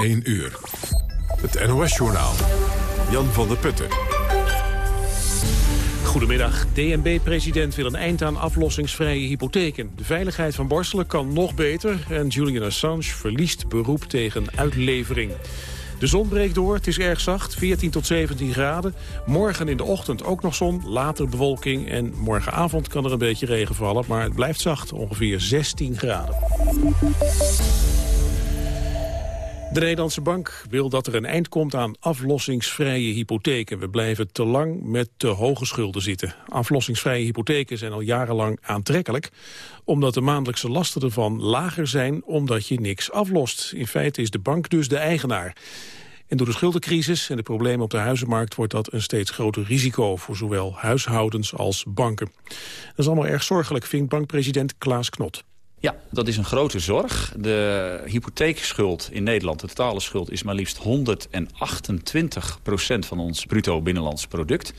1 uur. Het NOS-journaal. Jan van der Putten. Goedemiddag. DNB-president wil een eind aan aflossingsvrije hypotheken. De veiligheid van Borselen kan nog beter en Julian Assange verliest beroep tegen uitlevering. De zon breekt door, het is erg zacht, 14 tot 17 graden. Morgen in de ochtend ook nog zon, later bewolking... en morgenavond kan er een beetje regen vallen, maar het blijft zacht, ongeveer 16 graden. De Nederlandse Bank wil dat er een eind komt aan aflossingsvrije hypotheken. We blijven te lang met te hoge schulden zitten. Aflossingsvrije hypotheken zijn al jarenlang aantrekkelijk... omdat de maandelijkse lasten ervan lager zijn omdat je niks aflost. In feite is de bank dus de eigenaar. En door de schuldencrisis en de problemen op de huizenmarkt... wordt dat een steeds groter risico voor zowel huishoudens als banken. Dat is allemaal erg zorgelijk, vindt bankpresident Klaas Knot. Ja, dat is een grote zorg. De hypotheekschuld in Nederland, de totale schuld... is maar liefst 128 procent van ons bruto binnenlands product.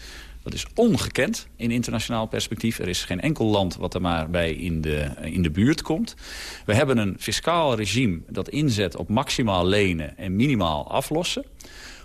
Dat is ongekend in internationaal perspectief. Er is geen enkel land wat er maar bij in de, in de buurt komt. We hebben een fiscaal regime dat inzet op maximaal lenen en minimaal aflossen.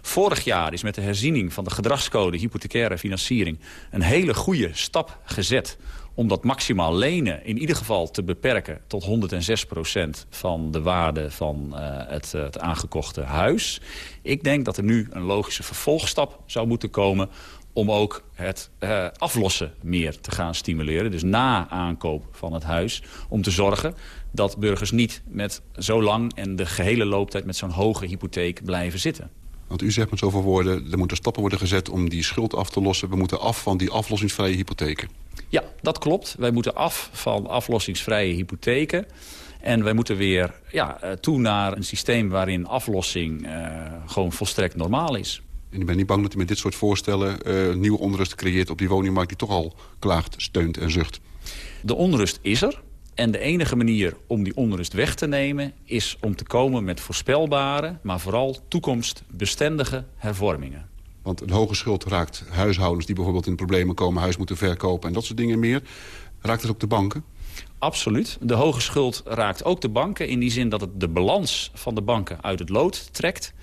Vorig jaar is met de herziening van de gedragscode hypothecaire financiering... een hele goede stap gezet om dat maximaal lenen in ieder geval te beperken... tot 106% van de waarde van uh, het, uh, het, aangekochte huis. Ik denk dat er nu een logische vervolgstap zou moeten komen om ook het uh, aflossen meer te gaan stimuleren. Dus na aankoop van het huis. Om te zorgen dat burgers niet met zo lang en de gehele looptijd... met zo'n hoge hypotheek blijven zitten. Want u zegt met zoveel woorden, er moeten stappen worden gezet om die schuld af te lossen. We moeten af van die aflossingsvrije hypotheken. Ja, dat klopt. Wij moeten af van aflossingsvrije hypotheken. En wij moeten weer ja, eh, toe naar een systeem waarin aflossing uh, gewoon volstrekt normaal is. En u bent niet bang dat u met dit soort voorstellen uh, nieuwe onrust creëert op die woningmarkt die toch al klaagt, steunt en zucht? De onrust is er. En de enige manier om die onrust weg te nemen... is om te komen met voorspelbare, maar vooral toekomstbestendige hervormingen. Want een hoge schuld raakt huishoudens die bijvoorbeeld in problemen komen... huis moeten verkopen en dat soort dingen meer. Raakt het ook de banken? Absoluut. De hoge schuld raakt ook de banken... in die zin dat het de balans van de banken uit het lood trekt.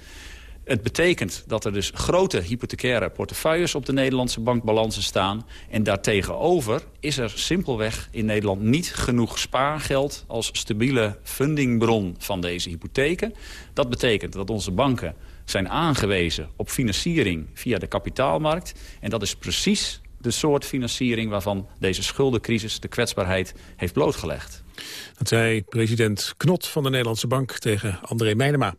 Het betekent dat er dus grote hypothecaire portefeuilles op de Nederlandse bankbalansen staan. En daartegenover is er simpelweg in Nederland niet genoeg spaargeld als stabiele fundingbron van deze hypotheken. Dat betekent dat onze banken zijn aangewezen op financiering via de kapitaalmarkt. En dat is precies de soort financiering waarvan deze schuldencrisis de kwetsbaarheid heeft blootgelegd. Dat zei president Knot van de Nederlandse Bank tegen André Meijnema.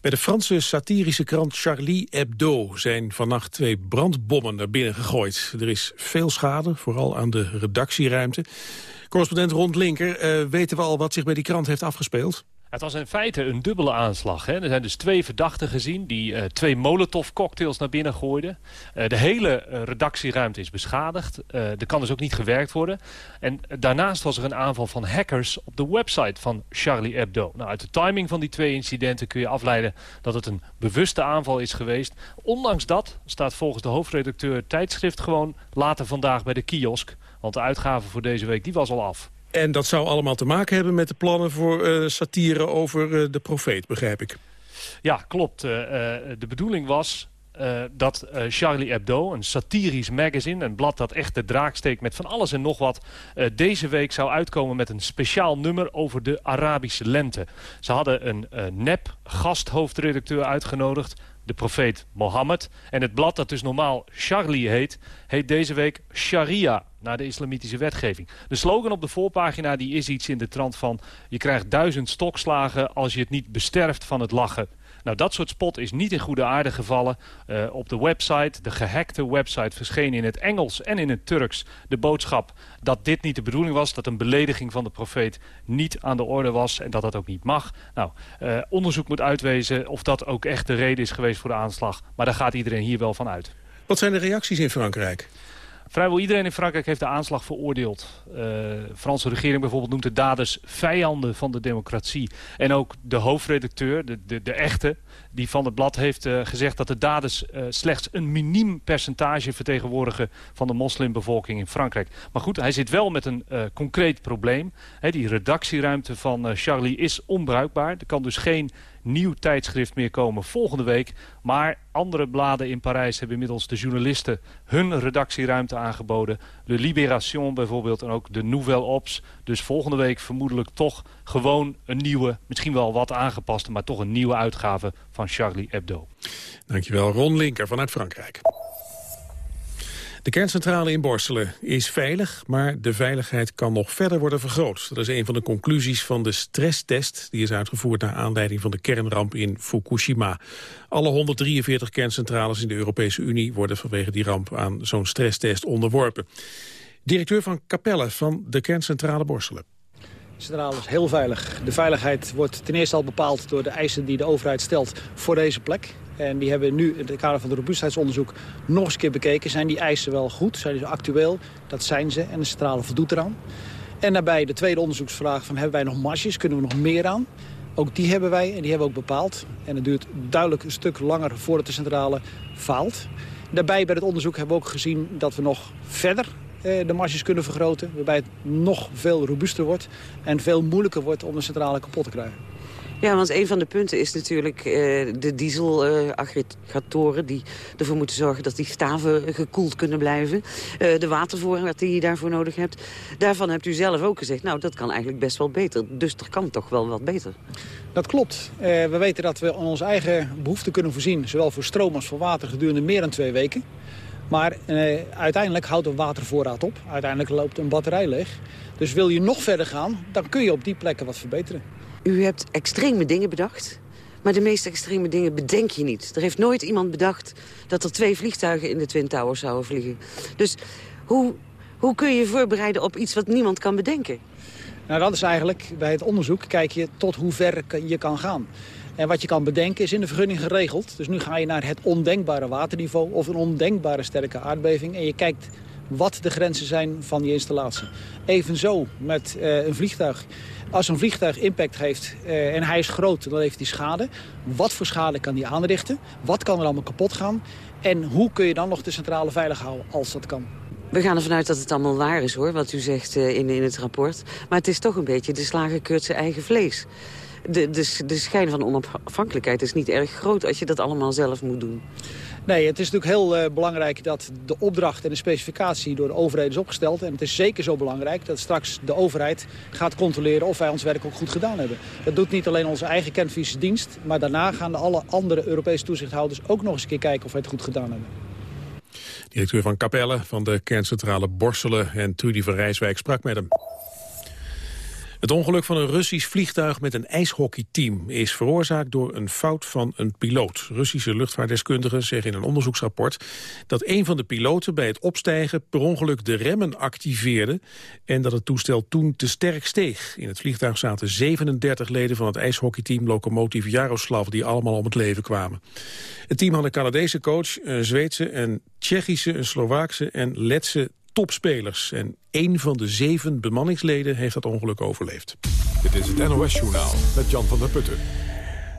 Bij de Franse satirische krant Charlie Hebdo zijn vannacht twee brandbommen naar binnen gegooid. Er is veel schade, vooral aan de redactieruimte. Correspondent Rond Linker, uh, weten we al wat zich bij die krant heeft afgespeeld? Het was in feite een dubbele aanslag. Hè. Er zijn dus twee verdachten gezien die uh, twee Molotov-cocktails naar binnen gooiden. Uh, de hele uh, redactieruimte is beschadigd. er kan dus ook niet gewerkt worden. En daarnaast was er een aanval van hackers op de website van Charlie Hebdo. Nou, uit de timing van die twee incidenten kun je afleiden dat het een bewuste aanval is geweest. Ondanks dat staat volgens de hoofdredacteur tijdschrift gewoon later vandaag bij de kiosk. Want de uitgave voor deze week die was al af. En dat zou allemaal te maken hebben met de plannen voor uh, satire over uh, de profeet, begrijp ik. Ja, klopt. Uh, de bedoeling was dat Charlie Hebdo, een satirisch magazine... een blad dat echt de draak steekt met van alles en nog wat... deze week zou uitkomen met een speciaal nummer over de Arabische lente. Ze hadden een nep gasthoofdredacteur uitgenodigd de profeet Mohammed. En het blad dat dus normaal Charlie heet, heet deze week Sharia, naar de islamitische wetgeving. De slogan op de voorpagina die is iets in de trant van... je krijgt duizend stokslagen als je het niet besterft van het lachen. Nou, dat soort spot is niet in goede aarde gevallen. Uh, op de website, de gehackte website, verscheen in het Engels en in het Turks de boodschap dat dit niet de bedoeling was. Dat een belediging van de profeet niet aan de orde was en dat dat ook niet mag. Nou, uh, onderzoek moet uitwezen of dat ook echt de reden is geweest voor de aanslag. Maar daar gaat iedereen hier wel van uit. Wat zijn de reacties in Frankrijk? Vrijwel iedereen in Frankrijk heeft de aanslag veroordeeld. De Franse regering bijvoorbeeld noemt de daders vijanden van de democratie. En ook de hoofdredacteur, de, de, de echte, die van het blad heeft uh, gezegd... dat de daders uh, slechts een miniem percentage vertegenwoordigen... van de moslimbevolking in Frankrijk. Maar goed, hij zit wel met een concreet probleem. Die redactieruimte van Charlie is onbruikbaar. Er kan dus geen nieuw tijdschrift meer komen volgende week. Maar andere bladen in Parijs hebben inmiddels de journalisten hun redactieruimte aangeboden. De Libération bijvoorbeeld en ook de Nouvelle Ops. Dus volgende week vermoedelijk toch gewoon een nieuwe, misschien wel wat aangepaste... maar toch een nieuwe uitgave van Charlie Hebdo. Dankjewel, Ron Linker vanuit Frankrijk. De kerncentrale in Borselen is veilig, maar de veiligheid kan nog verder worden vergroot. Dat is een van de conclusies van de stresstest die is uitgevoerd naar aanleiding van de kernramp in Fukushima. Alle 143 kerncentrales in de Europese Unie worden vanwege die ramp aan zo'n stresstest onderworpen. Directeur van Capelle van de kerncentrale Borselen. De centrale is heel veilig. De veiligheid wordt ten eerste al bepaald door de eisen die de overheid stelt voor deze plek. En die hebben nu in het kader van het robuustheidsonderzoek nog eens een keer bekeken. Zijn die eisen wel goed? Zijn die actueel? Dat zijn ze en de centrale voldoet eraan. En daarbij de tweede onderzoeksvraag van hebben wij nog marges? Kunnen we nog meer aan? Ook die hebben wij en die hebben we ook bepaald. En het duurt duidelijk een stuk langer voordat de centrale faalt. Daarbij bij het onderzoek hebben we ook gezien dat we nog verder eh, de marges kunnen vergroten. Waarbij het nog veel robuuster wordt en veel moeilijker wordt om de centrale kapot te krijgen. Ja, want een van de punten is natuurlijk uh, de dieselaggregatoren... die ervoor moeten zorgen dat die staven gekoeld kunnen blijven. Uh, de watervoorraad die je daarvoor nodig hebt. Daarvan hebt u zelf ook gezegd, nou, dat kan eigenlijk best wel beter. Dus er kan toch wel wat beter. Dat klopt. Uh, we weten dat we aan onze eigen behoeften kunnen voorzien... zowel voor stroom als voor water gedurende meer dan twee weken. Maar uiteindelijk houdt een watervoorraad op. Uiteindelijk loopt een batterij leeg. Dus wil je nog verder gaan, dan kun je op die plekken wat verbeteren. U hebt extreme dingen bedacht. Maar de meest extreme dingen bedenk je niet. Er heeft nooit iemand bedacht dat er twee vliegtuigen in de Twin Towers zouden vliegen. Dus hoe, hoe kun je voorbereiden op iets wat niemand kan bedenken? Nou, dat is eigenlijk, bij het onderzoek kijk je tot hoe ver je kan gaan. En wat je kan bedenken is in de vergunning geregeld. Dus nu ga je naar het ondenkbare waterniveau of een ondenkbare sterke aardbeving. En je kijkt wat de grenzen zijn van die installatie. Evenzo met uh, een vliegtuig. Als een vliegtuig impact heeft uh, en hij is groot, dan heeft hij schade. Wat voor schade kan die aanrichten? Wat kan er allemaal kapot gaan? En hoe kun je dan nog de centrale veilig houden als dat kan? We gaan ervan uit dat het allemaal waar is, hoor, wat u zegt uh, in, in het rapport. Maar het is toch een beetje de slager keurt zijn eigen vlees. De, de, de schijn van onafhankelijkheid is niet erg groot als je dat allemaal zelf moet doen. Nee, het is natuurlijk heel uh, belangrijk dat de opdracht en de specificatie door de overheid is opgesteld. En het is zeker zo belangrijk dat straks de overheid gaat controleren of wij ons werk ook goed gedaan hebben. Dat doet niet alleen onze eigen dienst, maar daarna gaan de alle andere Europese toezichthouders ook nog eens een keer kijken of wij het goed gedaan hebben. Directeur van Capelle van de kerncentrale Borselen en Trudy van Rijswijk sprak met hem. Het ongeluk van een Russisch vliegtuig met een ijshockeyteam is veroorzaakt door een fout van een piloot. Russische luchtvaartdeskundigen zeggen in een onderzoeksrapport dat een van de piloten bij het opstijgen per ongeluk de remmen activeerde en dat het toestel toen te sterk steeg. In het vliegtuig zaten 37 leden van het ijshockeyteam Lokomotiv Jaroslav die allemaal om het leven kwamen. Het team had een Canadese coach, een Zweedse, een Tsjechische, een Slovaakse en Letse topspelers. En één van de zeven bemanningsleden heeft dat ongeluk overleefd. Dit is het NOS-journaal met Jan van der Putten.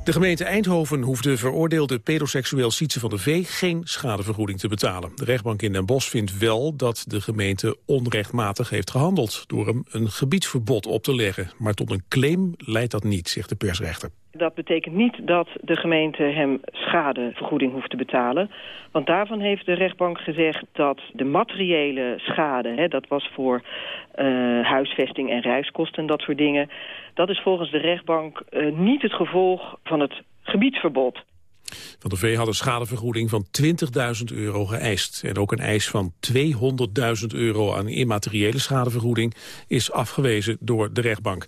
De gemeente Eindhoven hoeft de veroordeelde pedoseksueel Sietse van de V geen schadevergoeding te betalen. De rechtbank in Den Bosch vindt wel dat de gemeente onrechtmatig heeft gehandeld... door hem een gebiedsverbod op te leggen. Maar tot een claim leidt dat niet, zegt de persrechter. Dat betekent niet dat de gemeente hem schadevergoeding hoeft te betalen. Want daarvan heeft de rechtbank gezegd dat de materiële schade... Hè, dat was voor uh, huisvesting en reiskosten en dat soort dingen... dat is volgens de rechtbank uh, niet het gevolg van het gebiedsverbod. Van de V had een schadevergoeding van 20.000 euro geëist. En ook een eis van 200.000 euro aan immateriële schadevergoeding is afgewezen door de rechtbank.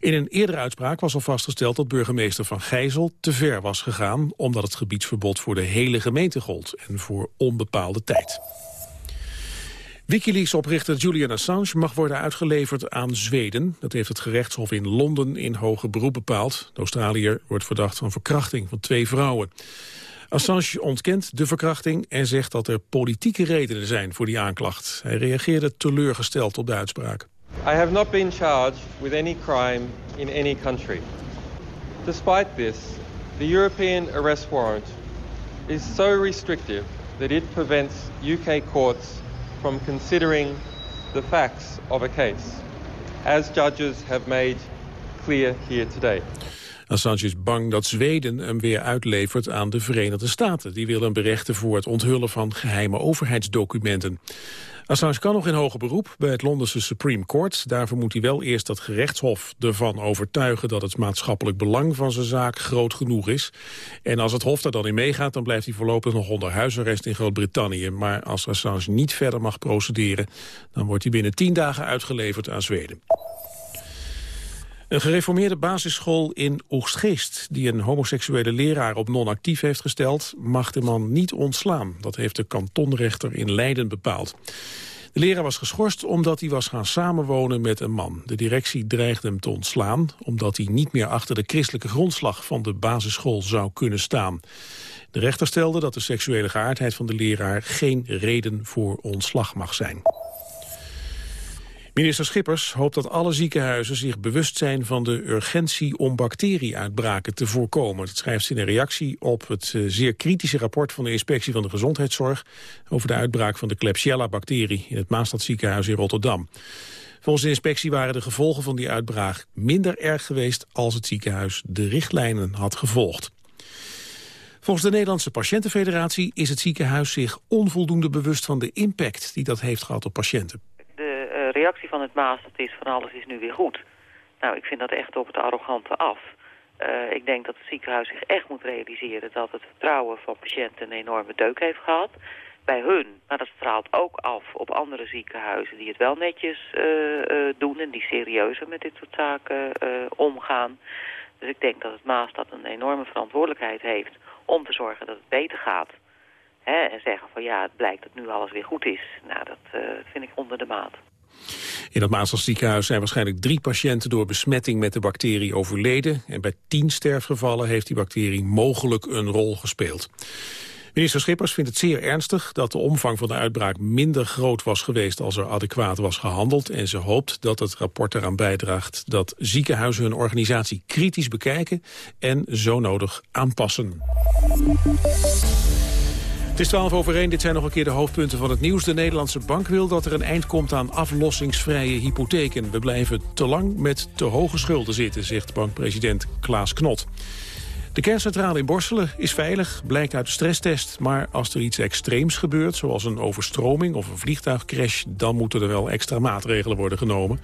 In een eerdere uitspraak was al vastgesteld dat burgemeester Van Gijzel te ver was gegaan... omdat het gebiedsverbod voor de hele gemeente gold en voor onbepaalde tijd. Wikileaks-oprichter Julian Assange mag worden uitgeleverd aan Zweden. Dat heeft het gerechtshof in Londen in hoger beroep bepaald. De Australiër wordt verdacht van verkrachting van twee vrouwen. Assange ontkent de verkrachting en zegt dat er politieke redenen zijn voor die aanklacht. Hij reageerde teleurgesteld op de uitspraak. I have not been charged with any crime in any country. Despite this, the European arrest warrant is so restrictive that it prevents UK courts from considering the facts of a case, as judges have made clear here today. Assange is bang dat Zweden hem weer uitlevert aan de Verenigde Staten. Die willen hem berechten voor het onthullen van geheime overheidsdocumenten. Assange kan nog in hoger beroep bij het Londense Supreme Court. Daarvoor moet hij wel eerst dat gerechtshof ervan overtuigen... dat het maatschappelijk belang van zijn zaak groot genoeg is. En als het hof daar dan in meegaat... dan blijft hij voorlopig nog onder huisarrest in Groot-Brittannië. Maar als Assange niet verder mag procederen... dan wordt hij binnen tien dagen uitgeleverd aan Zweden. Een gereformeerde basisschool in Oegstgeest... die een homoseksuele leraar op non-actief heeft gesteld... mag de man niet ontslaan. Dat heeft de kantonrechter in Leiden bepaald. De leraar was geschorst omdat hij was gaan samenwonen met een man. De directie dreigde hem te ontslaan... omdat hij niet meer achter de christelijke grondslag van de basisschool zou kunnen staan. De rechter stelde dat de seksuele geaardheid van de leraar... geen reden voor ontslag mag zijn. Minister Schippers hoopt dat alle ziekenhuizen zich bewust zijn van de urgentie om bacterieuitbraken te voorkomen. Dat schrijft ze in een reactie op het eh, zeer kritische rapport van de Inspectie van de Gezondheidszorg over de uitbraak van de Klebsiella-bacterie in het Maastadziekenhuis in Rotterdam. Volgens de inspectie waren de gevolgen van die uitbraak minder erg geweest als het ziekenhuis de richtlijnen had gevolgd. Volgens de Nederlandse Patiëntenfederatie is het ziekenhuis zich onvoldoende bewust van de impact die dat heeft gehad op patiënten reactie van het Maas, dat is van alles is nu weer goed. Nou, ik vind dat echt op het arrogante af. Uh, ik denk dat het ziekenhuis zich echt moet realiseren dat het vertrouwen van patiënten een enorme deuk heeft gehad. Bij hun, maar dat straalt ook af op andere ziekenhuizen die het wel netjes uh, uh, doen en die serieuzer met dit soort zaken omgaan. Dus ik denk dat het Maas dat een enorme verantwoordelijkheid heeft om te zorgen dat het beter gaat. Hè, en zeggen van ja, het blijkt dat nu alles weer goed is. Nou, dat vind ik onder de maat. In het Maasland ziekenhuis zijn waarschijnlijk drie patiënten door besmetting met de bacterie overleden. En bij tien sterfgevallen heeft die bacterie mogelijk een rol gespeeld. Minister Schippers vindt het zeer ernstig dat de omvang van de uitbraak minder groot was geweest als er adequaat was gehandeld. En ze hoopt dat het rapport eraan bijdraagt dat ziekenhuizen hun organisatie kritisch bekijken en zo nodig aanpassen. Het is 12 over 1, dit zijn nog een keer de hoofdpunten van het nieuws. De Nederlandse bank wil dat er een eind komt aan aflossingsvrije hypotheken. We blijven te lang met te hoge schulden zitten, zegt bankpresident Klaas Knot. De kerncentrale in Borselen is veilig, blijkt uit de stresstest. Maar als er iets extreems gebeurt, zoals een overstroming of een vliegtuigcrash... dan moeten er wel extra maatregelen worden genomen.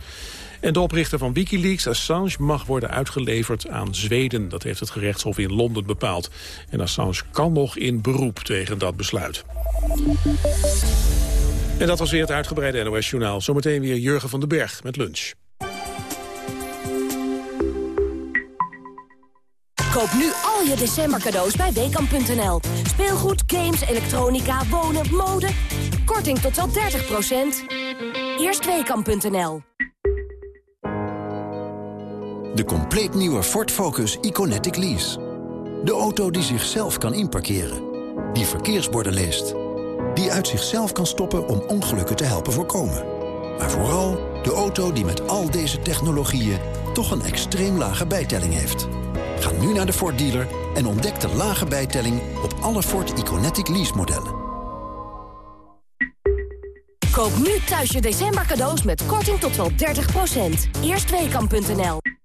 En de oprichter van Wikileaks, Assange, mag worden uitgeleverd aan Zweden. Dat heeft het gerechtshof in Londen bepaald. En Assange kan nog in beroep tegen dat besluit. En dat was weer het uitgebreide NOS-journaal. Zometeen weer Jurgen van den Berg met lunch. Koop nu al je december cadeaus bij Weekamp.nl. Speelgoed, games, elektronica, wonen, mode. Korting tot wel 30% Eerst Weekamp.nl. De compleet nieuwe Ford Focus Iconetic Lease. De auto die zichzelf kan inparkeren. Die verkeersborden leest. Die uit zichzelf kan stoppen om ongelukken te helpen voorkomen. Maar vooral de auto die met al deze technologieën... toch een extreem lage bijtelling heeft. Ga nu naar de Ford dealer en ontdek de lage bijtelling... op alle Ford Iconetic Lease modellen. Koop nu thuis je december cadeaus met korting tot wel 30%. Eerstweekam.nl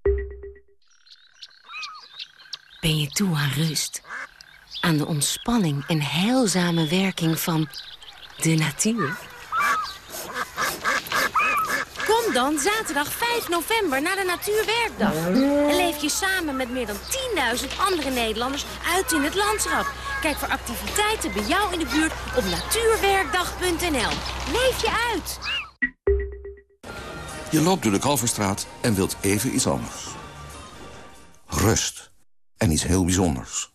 ben je toe aan rust. Aan de ontspanning en heilzame werking van de natuur. Kom dan zaterdag 5 november naar de Natuurwerkdag. En leef je samen met meer dan 10.000 andere Nederlanders uit in het landschap. Kijk voor activiteiten bij jou in de buurt op natuurwerkdag.nl. Leef je uit! Je loopt door de Kalverstraat en wilt even iets anders. Rust en iets heel bijzonders.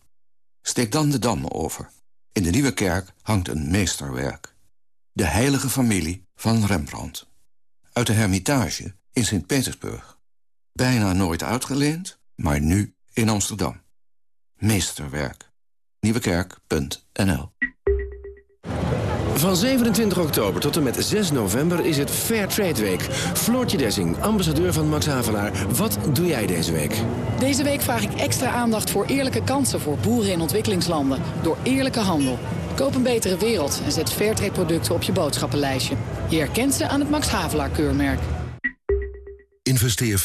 Steek dan de Dam over. In de Nieuwe Kerk hangt een meesterwerk. De heilige familie van Rembrandt. Uit de Hermitage in Sint-Petersburg. Bijna nooit uitgeleend, maar nu in Amsterdam. Meesterwerk. nieuwekerk.nl Van 27 oktober tot en met 6 november is het Fair Trade Week. Floortje Dessing, ambassadeur van Max Havelaar. Wat doe jij deze week? Deze week vraag ik extra aandacht voor eerlijke kansen voor boeren in ontwikkelingslanden. Door eerlijke handel. Koop een betere wereld en zet Fairtrade producten op je boodschappenlijstje. Je herkent ze aan het Max Havelaar keurmerk. Investeer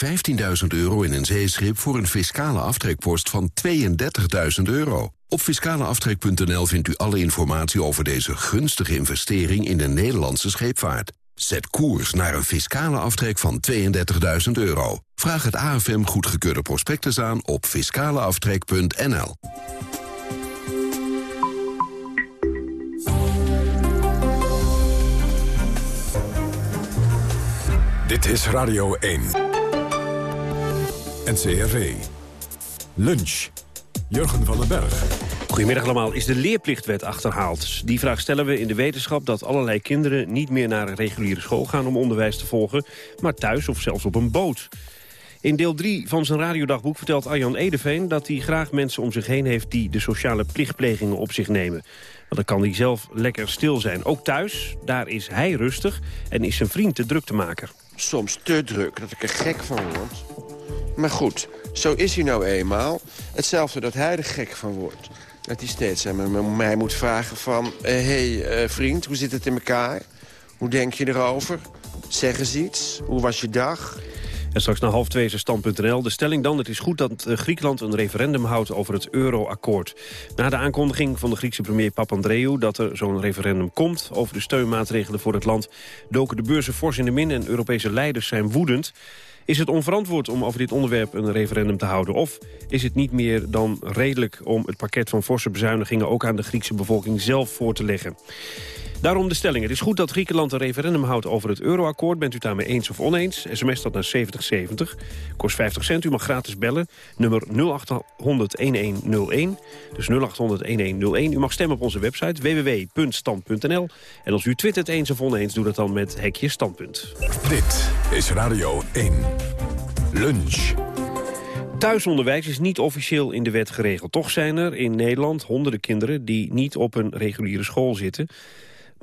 15.000 euro in een zeeschip voor een fiscale aftrekpost van 32.000 euro. Op fiscaleaftrek.nl vindt u alle informatie over deze gunstige investering in de Nederlandse scheepvaart. Zet koers naar een fiscale aftrek van 32.000 euro. Vraag het AFM goedgekeurde prospectus aan op fiscaleaftrek.nl. Dit is Radio 1. NCRV. Lunch. Jurgen van den Berg. Goedemiddag allemaal. Is de leerplichtwet achterhaald? Die vraag stellen we in de wetenschap dat allerlei kinderen niet meer naar een reguliere school gaan om onderwijs te volgen, maar thuis of zelfs op een boot. In deel 3 van zijn radiodagboek vertelt Arjan Edeveen dat hij graag mensen om zich heen heeft die de sociale plichtplegingen op zich nemen. Want dan kan hij zelf lekker stil zijn. Ook thuis, daar is hij rustig en is zijn vriend de druk te maken. Soms te druk, dat ik er gek van word. Maar goed, zo is hij nou eenmaal. Hetzelfde dat hij er gek van wordt. Dat hij steeds aan mij moet vragen van... Hé uh, hey, uh, vriend, hoe zit het in elkaar? Hoe denk je erover? Zeg eens iets. Hoe was je dag? En straks na half twee is stand.nl. De stelling dan, het is goed dat eh, Griekenland een referendum houdt over het euroakkoord. Na de aankondiging van de Griekse premier Papandreou... dat er zo'n referendum komt over de steunmaatregelen voor het land... doken de beurzen fors in de min en Europese leiders zijn woedend. Is het onverantwoord om over dit onderwerp een referendum te houden? Of is het niet meer dan redelijk om het pakket van forse bezuinigingen... ook aan de Griekse bevolking zelf voor te leggen? Daarom de stelling. Het is goed dat Griekenland een referendum houdt over het euroakkoord. Bent u daarmee eens of oneens? SMS dat naar 7070. Kost 50 cent. U mag gratis bellen. Nummer 0800-1101. Dus 0800-1101. U mag stemmen op onze website www.stand.nl. En als u twittert eens of oneens, doe dat dan met hekje standpunt. Dit is Radio 1. Lunch. Thuisonderwijs is niet officieel in de wet geregeld. Toch zijn er in Nederland honderden kinderen die niet op een reguliere school zitten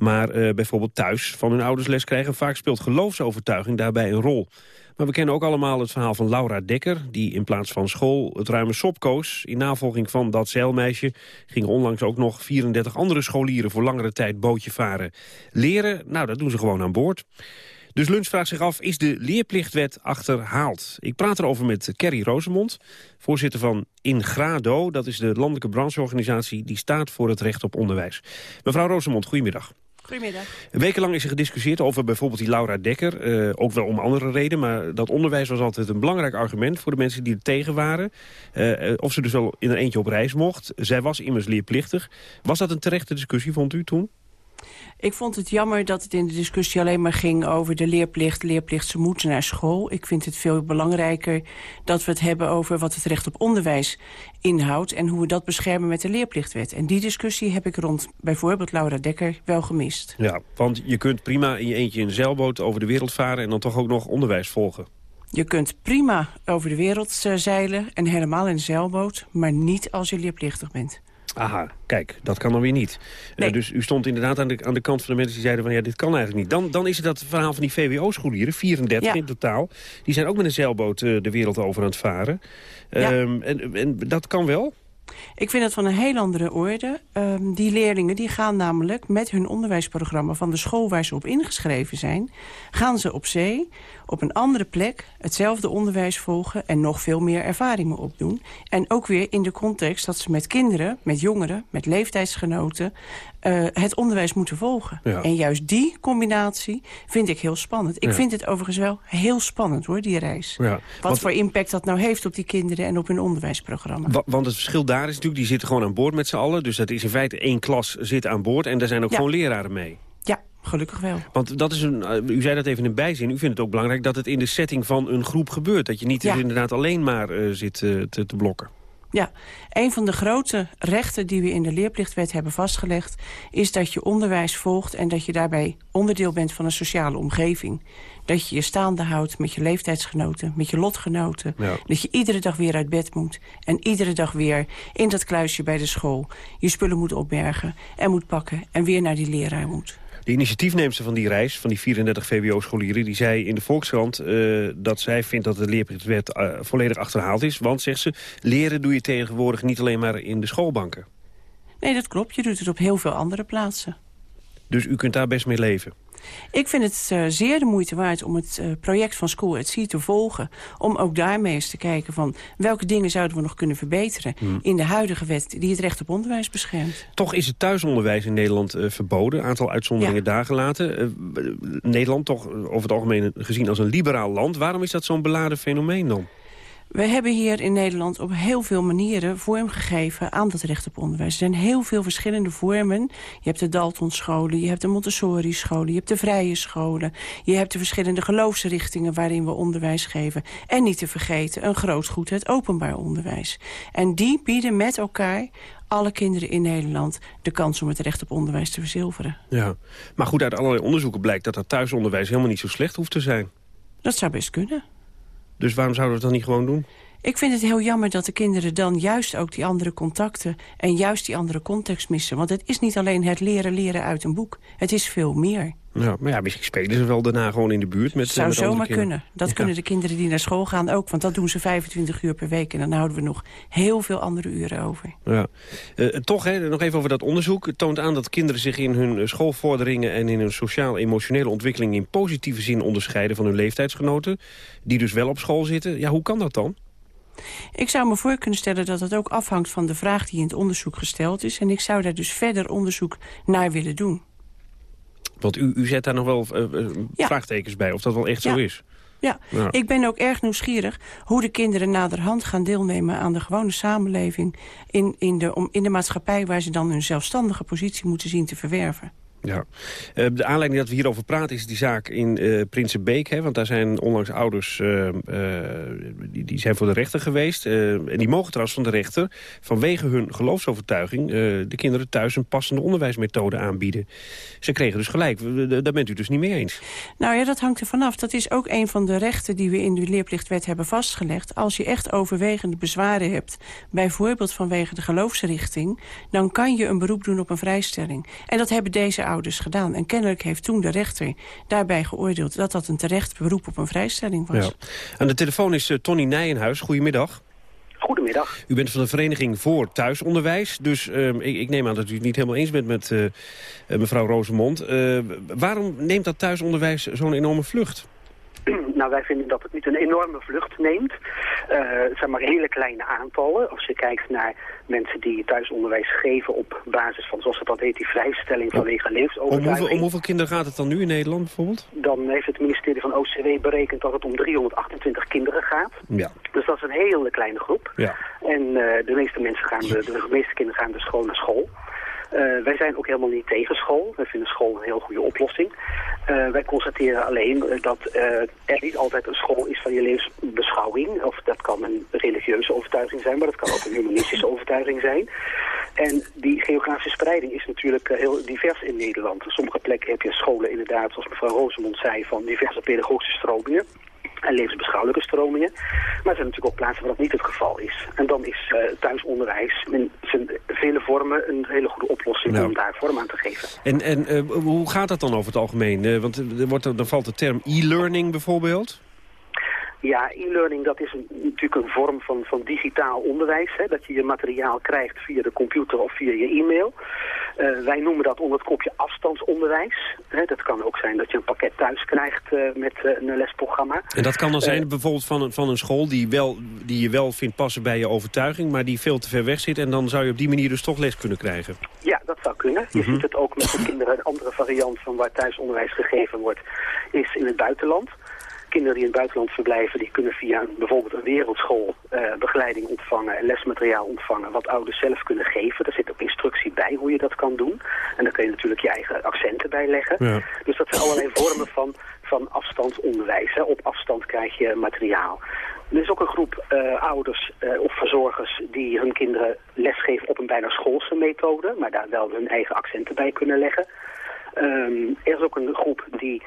maar uh, bijvoorbeeld thuis van hun ouders les krijgen. Vaak speelt geloofsovertuiging daarbij een rol. Maar we kennen ook allemaal het verhaal van Laura Dekker... die in plaats van school het ruime sop koos. In navolging van dat zeilmeisje gingen onlangs ook nog 34 andere scholieren... voor langere tijd bootje varen. Leren, nou, dat doen ze gewoon aan boord. Dus Lunch vraagt zich af, is de leerplichtwet achterhaald? Ik praat erover met Kerry Rosemond, voorzitter van Ingrado. Dat is de landelijke brancheorganisatie die staat voor het recht op onderwijs. Mevrouw Rosemond, goedemiddag. Goedemiddag. Wekenlang is er gediscussieerd over bijvoorbeeld die Laura Dekker. Uh, ook wel om andere redenen, maar dat onderwijs was altijd een belangrijk argument... voor de mensen die er tegen waren. Uh, of ze dus wel in een eentje op reis mocht. Zij was immers leerplichtig. Was dat een terechte discussie, vond u toen? Ik vond het jammer dat het in de discussie alleen maar ging over de leerplicht. Leerplicht, ze moeten naar school. Ik vind het veel belangrijker dat we het hebben over wat het recht op onderwijs inhoudt... en hoe we dat beschermen met de leerplichtwet. En die discussie heb ik rond bijvoorbeeld Laura Dekker wel gemist. Ja, want je kunt prima in je eentje in een zeilboot over de wereld varen... en dan toch ook nog onderwijs volgen. Je kunt prima over de wereld zeilen en helemaal in een zeilboot... maar niet als je leerplichtig bent. Aha, kijk, dat kan dan weer niet. Uh, dus u stond inderdaad aan de, aan de kant van de mensen die zeiden van ja, dit kan eigenlijk niet. Dan, dan is het dat verhaal van die VWO-scholieren, 34 in totaal. Die zijn ook met een zeilboot uh, de wereld over aan het varen. Ja. Um, en, en dat kan wel? Ik vind het van een heel andere orde. Um, die leerlingen die gaan namelijk met hun onderwijsprogramma... van de school waar ze op ingeschreven zijn... gaan ze op zee op een andere plek hetzelfde onderwijs volgen... en nog veel meer ervaringen opdoen. En ook weer in de context dat ze met kinderen, met jongeren... met leeftijdsgenoten uh, het onderwijs moeten volgen. Ja. En juist die combinatie vind ik heel spannend. Ik ja. vind het overigens wel heel spannend, hoor, die reis. Ja. Wat want, voor impact dat nou heeft op die kinderen en op hun onderwijsprogramma. Want het verschil daar is natuurlijk, die zitten gewoon aan boord met z'n allen. Dus dat is in feite één klas zit aan boord en daar zijn ook gewoon leraren mee. Gelukkig wel. Want dat is een, uh, u zei dat even in bijzin. U vindt het ook belangrijk dat het in de setting van een groep gebeurt. Dat je niet ja. inderdaad alleen maar uh, zit uh, te, te blokken. Ja, een van de grote rechten die we in de leerplichtwet hebben vastgelegd... is dat je onderwijs volgt en dat je daarbij onderdeel bent van een sociale omgeving. Dat je je staande houdt met je leeftijdsgenoten, met je lotgenoten. Ja. Dat je iedere dag weer uit bed moet. En iedere dag weer in dat kluisje bij de school je spullen moet opbergen... en moet pakken en weer naar die leraar moet. De initiatiefneemster van die reis, van die 34 VWO-scholieren... die zei in de Volkskrant eh, dat zij vindt dat de leerplichtwet eh, volledig achterhaald is. Want, zegt ze, leren doe je tegenwoordig niet alleen maar in de schoolbanken. Nee, dat klopt. Je doet het op heel veel andere plaatsen. Dus u kunt daar best mee leven. Ik vind het uh, zeer de moeite waard om het uh, project van School at Sea te volgen. Om ook daarmee eens te kijken van welke dingen zouden we nog kunnen verbeteren... Hmm. in de huidige wet die het recht op onderwijs beschermt. Toch is het thuisonderwijs in Nederland uh, verboden. Aantal uitzonderingen daar gelaten. Nederland toch over het algemeen gezien als een liberaal land. Waarom is dat zo'n beladen fenomeen dan? We hebben hier in Nederland op heel veel manieren vorm gegeven aan dat recht op onderwijs. Er zijn heel veel verschillende vormen. Je hebt de Daltonscholen, je hebt de Montessori-scholen, je hebt de vrije scholen. Je hebt de verschillende geloofsrichtingen waarin we onderwijs geven. En niet te vergeten, een groot goed, het openbaar onderwijs. En die bieden met elkaar alle kinderen in Nederland de kans om het recht op onderwijs te verzilveren. Ja, maar goed, uit allerlei onderzoeken blijkt dat dat thuisonderwijs helemaal niet zo slecht hoeft te zijn. Dat zou best kunnen. Dus waarom zouden we het dan niet gewoon doen? Ik vind het heel jammer dat de kinderen dan juist ook die andere contacten... en juist die andere context missen. Want het is niet alleen het leren leren uit een boek. Het is veel meer. Ja, maar ja, misschien spelen ze wel daarna gewoon in de buurt met zou met zomaar kunnen. Dat Ja. kunnen de kinderen die naar school gaan ook. Want dat doen ze 25 uur per week. En dan houden we nog heel veel andere uren over. Ja. Eh, toch, hè, nog even over dat onderzoek. Het toont aan dat kinderen zich in hun eh, schoolvorderingen... en in hun sociaal-emotionele ontwikkeling... in positieve zin onderscheiden van hun leeftijdsgenoten... die dus wel op school zitten. Ja, hoe kan dat dan? Ik zou me voor kunnen stellen dat het ook afhangt van de vraag die in het onderzoek gesteld is. En ik zou daar dus verder onderzoek naar willen doen. Want u, u zet daar nog wel eh, eh, Ja. vraagtekens bij, of dat wel echt zo is. Ja, Ja. ik ben ook erg nieuwsgierig hoe de kinderen naderhand gaan deelnemen aan de gewone samenleving in, in, de, om, in de maatschappij waar ze dan hun zelfstandige positie moeten zien te verwerven. Ja. Eh, de aanleiding dat we hierover praten is die zaak in eh Prinsenbeek. Hè, want daar zijn onlangs ouders eh, die, die zijn voor de rechter geweest. en die mogen trouwens van de rechter vanwege hun geloofsovertuiging... de kinderen thuis een passende onderwijsmethode aanbieden. Ze kregen dus gelijk. Daar bent u dus niet mee eens. Nou ja, dat hangt er vanaf. Dat is ook een van de rechten die we in de leerplichtwet hebben vastgelegd. Als je echt overwegende bezwaren hebt, bijvoorbeeld vanwege de geloofsrichting... dan kan je een beroep doen op een vrijstelling. En dat hebben deze ouders gedaan. En kennelijk heeft toen de rechter daarbij geoordeeld... dat dat een terecht beroep op een vrijstelling was. Ja. Aan de telefoon is eh, Tony Nijenhuis. Goedemiddag. Goedemiddag. U bent van de Vereniging voor Thuisonderwijs. Dus ehm, ik, ik neem aan dat u het niet helemaal eens bent met eh, eh, mevrouw Rosemond. Eh, waarom neemt dat thuisonderwijs zo'n enorme vlucht? Nou, wij vinden dat het niet een enorme vlucht neemt. Eh, het zijn maar hele kleine aantallen. Als je kijkt naar mensen die thuisonderwijs geven op basis van, zoals het dat heet, die vrijstelling vanwege Om hoeveel, leefsovertuiging. om hoeveel kinderen gaat het dan nu in Nederland bijvoorbeeld? Dan heeft het ministerie van OCW berekend dat het om 328 kinderen gaat. Ja. Dus dat is een hele kleine groep. Ja. En eh, de meeste mensen gaan, de, de meeste kinderen gaan dus gewoon naar school. Eh, wij zijn ook helemaal niet tegen school. Wij vinden school een heel goede oplossing. Eh, wij constateren alleen dat eh, er niet altijd een school is van je levensbeschouwing. Of dat kan een religieuze overtuiging zijn, maar dat kan ook een humanistische overtuiging zijn. En die geografische spreiding is natuurlijk heel divers in Nederland. Op sommige plekken heb je scholen inderdaad, zoals mevrouw Rosemond zei, van diverse pedagogische stromingen en levensbeschouwelijke stromingen. Maar er zijn natuurlijk ook plaatsen waar dat niet het geval is. En dan is eh, thuisonderwijs in zijn vele vormen een hele goede oplossing Ja. om daar vorm aan te geven. En, en eh, hoe gaat dat dan over het algemeen? Eh, want er wordt, er- dan valt de term e-learning bijvoorbeeld. Ja, e-learning dat is een, natuurlijk een vorm van, van digitaal onderwijs. Hè, dat je je materiaal krijgt via de computer of via je e-mail. Eh, wij noemen dat onder het kopje afstandsonderwijs. Hè, dat kan ook zijn dat je een pakket thuis krijgt eh, met eh, een lesprogramma. En dat kan dan zijn bijvoorbeeld van een, van een school die, wel, die je wel vindt passen bij je overtuiging... maar die veel te ver weg zit. En dan zou je op die manier dus toch les kunnen krijgen. Ja, dat zou kunnen. Je Mhm. ziet het ook met de kinderen. Een andere variant van waar thuisonderwijs gegeven wordt, is in het buitenland. Kinderen die in het buitenland verblijven, die kunnen via bijvoorbeeld een wereldschool eh, begeleiding ontvangen en lesmateriaal ontvangen, wat ouders zelf kunnen geven. Er zit ook instructie bij hoe je dat kan doen. En daar kun je natuurlijk je eigen accenten bij leggen. Ja. Dus dat zijn allerlei vormen van, van afstandsonderwijs. Hè. Op afstand krijg je materiaal. Er is ook een groep uh, ouders uh, of verzorgers die hun kinderen lesgeven op een bijna schoolse methode, maar daar wel hun eigen accenten bij kunnen leggen. Um, er is ook een groep die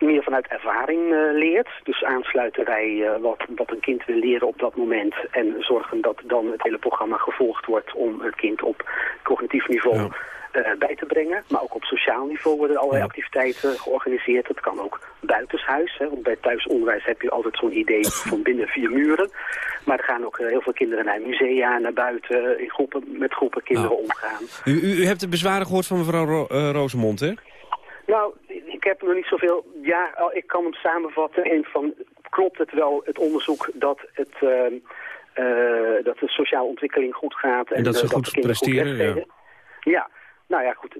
meer vanuit ervaring uh, leert. Dus aansluiten wij wat, wat een kind wil leren op dat moment en zorgen dat dan het hele programma gevolgd wordt om het kind op cognitief niveau ja uh, bij te brengen. Maar ook op sociaal niveau worden allerlei activiteiten georganiseerd. Dat kan ook buitenshuis. Hè, want bij thuisonderwijs heb je altijd zo'n idee van binnen vier muren. Maar er gaan ook uh, heel veel kinderen naar musea, naar buiten, in groepen, met groepen kinderen nou. omgaan. U, u, u, hebt de bezwaren gehoord van mevrouw Ro uh, Rosemond, hè? Nou, ik heb nog niet zoveel... Ja, ik kan hem samenvatten. En van, klopt het wel, het onderzoek, dat het... dat de sociale ontwikkeling goed gaat. En, en dat ze goed presteren, goed ja. Ja, nou ja, goed,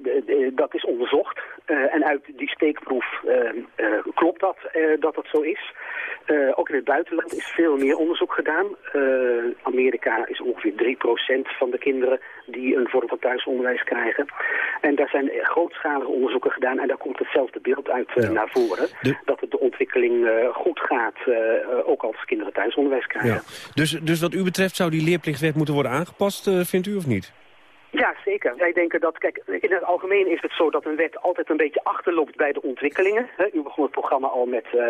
dat is onderzocht. Uh, en uit die steekproef uh, uh, klopt dat, dat dat zo is. ook in het buitenland is veel meer onderzoek gedaan. Amerika is ongeveer 3% van de kinderen die een vorm van thuisonderwijs krijgen. En daar zijn grootschalige onderzoeken gedaan en daar komt hetzelfde beeld uit naar voren. Dat het de ontwikkeling goed gaat, ook als kinderen thuisonderwijs krijgen. Ja. Dus, dus wat u betreft zou die leerplichtwet moeten worden aangepast, vindt u of niet? Ja, zeker. Wij denken dat, kijk, in het algemeen is het zo dat een wet altijd een beetje achterloopt bij de ontwikkelingen. U begon het programma al met uh,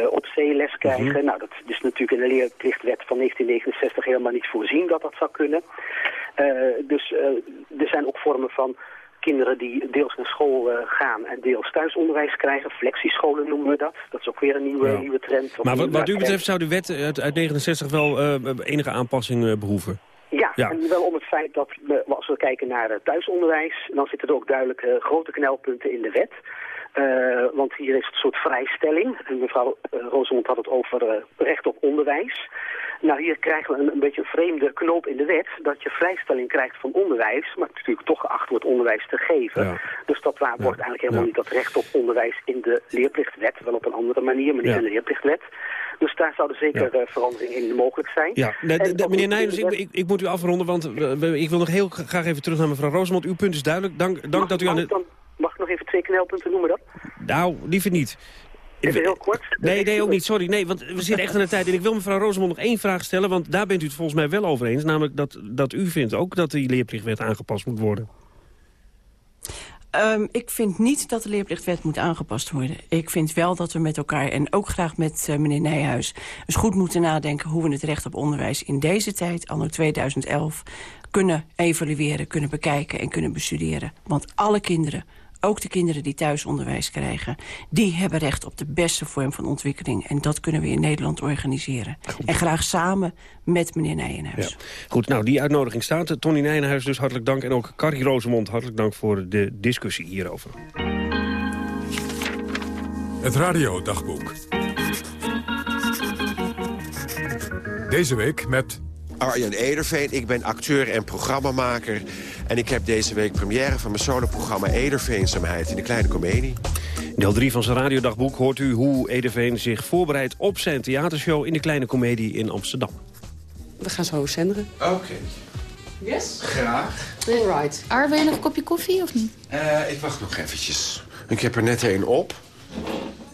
uh, op zee les krijgen. Mhm. Nou, dat is natuurlijk in de leerplichtwet van 1969 helemaal niet voorzien dat dat zou kunnen. Uh, dus er zijn ook vormen van kinderen die deels naar school gaan en deels thuisonderwijs krijgen. Flexiescholen noemen we dat. Dat is ook weer een nieuwe, ja. nieuwe trend. Maar wat, wat u betreft zou de wet uit, uit 69 wel enige aanpassing behoeven? Ja, en wel om het feit dat we, als we kijken naar het thuisonderwijs, dan zitten er ook duidelijk uh, grote knelpunten in de wet. Uh, want hier is het een soort vrijstelling. En mevrouw uh, Rosemond had het over recht op onderwijs. Nou, hier krijgen we een, een, beetje een vreemde knoop in de wet... dat je vrijstelling krijgt van onderwijs... maar natuurlijk toch geacht wordt onderwijs te geven. Dus dat wordt ja. eigenlijk helemaal niet dat recht op onderwijs in de leerplichtwet. Wel op een andere manier, maar niet in de leerplichtwet. Dus daar zouden zeker ja. veranderingen in mogelijk zijn. Ja, meneer Nijners, ik, ik, ik, moet u afronden, want ik wil nog heel graag even terug naar mevrouw Rosemond. Uw punt is duidelijk. Dank, dank dat u aan de... mag ik nog even twee knelpunten noemen dat? Nou, liever niet. Even heel kort. Nee, nee, ook niet. Sorry. Nee, want we zitten echt aan de tijd. En ik wil mevrouw Rosemond nog één vraag stellen, want daar bent u het volgens mij wel over eens. Namelijk dat, dat u vindt ook dat die leerplichtwet aangepast moet worden. Um, ik vind niet dat de leerplichtwet moet aangepast worden. Ik vind wel dat we met elkaar, en ook graag met uh, meneer Nijhuis... eens goed moeten nadenken hoe we het recht op onderwijs in deze tijd, anno 2011... kunnen evalueren, kunnen bekijken en kunnen bestuderen. Want alle kinderen ook de kinderen die thuisonderwijs krijgen... die hebben recht op de beste vorm van ontwikkeling. En dat kunnen we in Nederland organiseren. En graag samen met meneer Nijenhuis. Ja. Goed, nou, die uitnodiging staat. Tony Nijenhuis dus hartelijk dank. En ook Carrie Rosemond hartelijk dank voor de discussie hierover. Het radiodagboek. Deze week met... Arjen Ederveen, ik ben acteur en programmamaker... En ik heb deze week première van mijn soloprogramma Ederveenzaamheid in de Kleine Comedie. Deel 3 van zijn radiodagboek hoort u hoe Ederveen zich voorbereidt op zijn theatershow in de Kleine Comedie in Amsterdam. We gaan zo zenderen. Oké. Yes? Graag. Alright. Ar, wil je nog een kopje koffie of niet? Uh, ik wacht nog eventjes. Ik heb er net een op.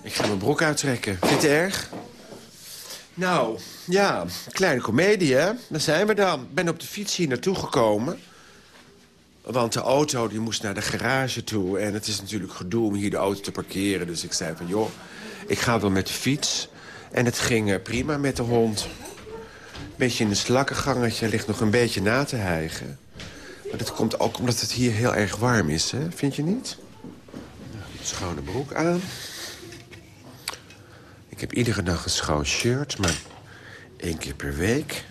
Ik ga mijn broek uittrekken. Vind je het erg? Nou, ja, kleine komedie, hè? Daar zijn we dan. Ik ben op de fiets hier naartoe gekomen. Want de auto die moest naar de garage toe. En het is natuurlijk gedoe om hier de auto te parkeren. Dus ik zei van, joh, ik ga wel met de fiets. En het ging eh, prima met de hond. Beetje in een slakkengangetje, ligt nog een beetje na te hijgen. Maar dat komt ook omdat het hier heel erg warm is, hè? Vind je niet? Nou, schone broek aan. Ik heb iedere dag een schoon shirt, maar één keer per week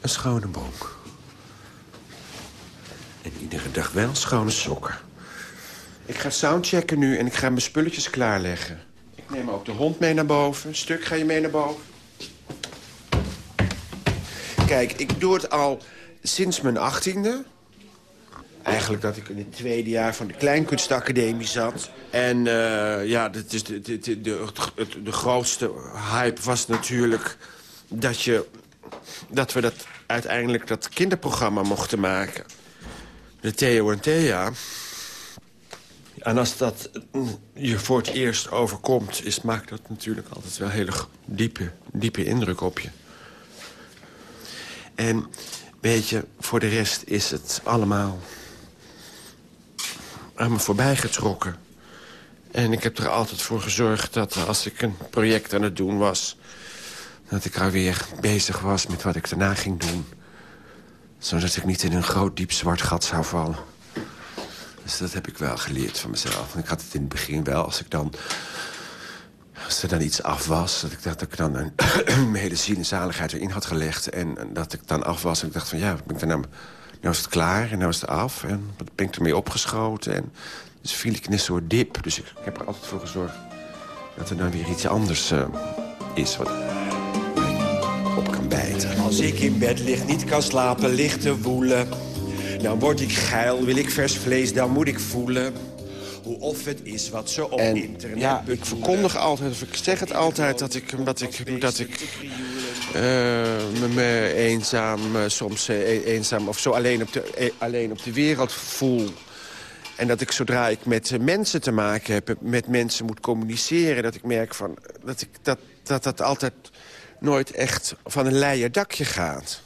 een schone broek. En iedere dag wel schone sokken. Ik ga soundchecken nu en ik ga mijn spulletjes klaarleggen. Ik neem ook de hond mee naar boven. Een stuk ga je mee naar boven. Kijk, ik doe het al sinds mijn achttiende. Eigenlijk dat ik in het tweede jaar van de Kleinkunstacademie zat. En uh, ja, dat is de, de, de, de, de grootste hype was natuurlijk dat, je, dat we dat uiteindelijk dat kinderprogramma mochten maken de Theo en Thea. En als dat je voor het eerst overkomt... Is, maakt dat natuurlijk altijd wel hele diepe, diepe indruk op je. En weet je, voor de rest is het allemaal aan me voorbij getrokken. En ik heb er altijd voor gezorgd dat als ik een project aan het doen was... dat ik alweer bezig was met wat ik daarna ging doen. Zodat ik niet in een groot diep zwart gat zou vallen. Dus dat heb ik wel geleerd van mezelf. Ik had het in het begin wel, als ik dan... Als er dan iets af was, dat ik, dat ik dan een, mijn hele ziel en zaligheid erin had gelegd. En, dat ik dan af was en ik dacht van ja, ben ik nou, nou is het klaar en nou is het af. En wat ben ik ermee opgeschoten. En dus viel ik in een soort dip. Dus ik, heb er altijd voor gezorgd dat er dan weer iets anders uh, is wat op kan bijten. Als ik in bed lig, niet kan slapen, ligt te woelen... dan word ik geil, wil ik vers vlees, dan moet ik voelen... hoe of het is wat ze op en, internet ja, ik verkondig altijd, of ik zeg het altijd... dat ik, dat ik, dat ik uh, me, me eenzaam, uh, soms uh, eenzaam... of zo alleen op, de, alleen op de wereld voel... En dat ik zodra ik met mensen te maken heb, met mensen moet communiceren... dat ik merk van, dat, ik, dat, dat dat altijd nooit echt van een leien dakje gaat.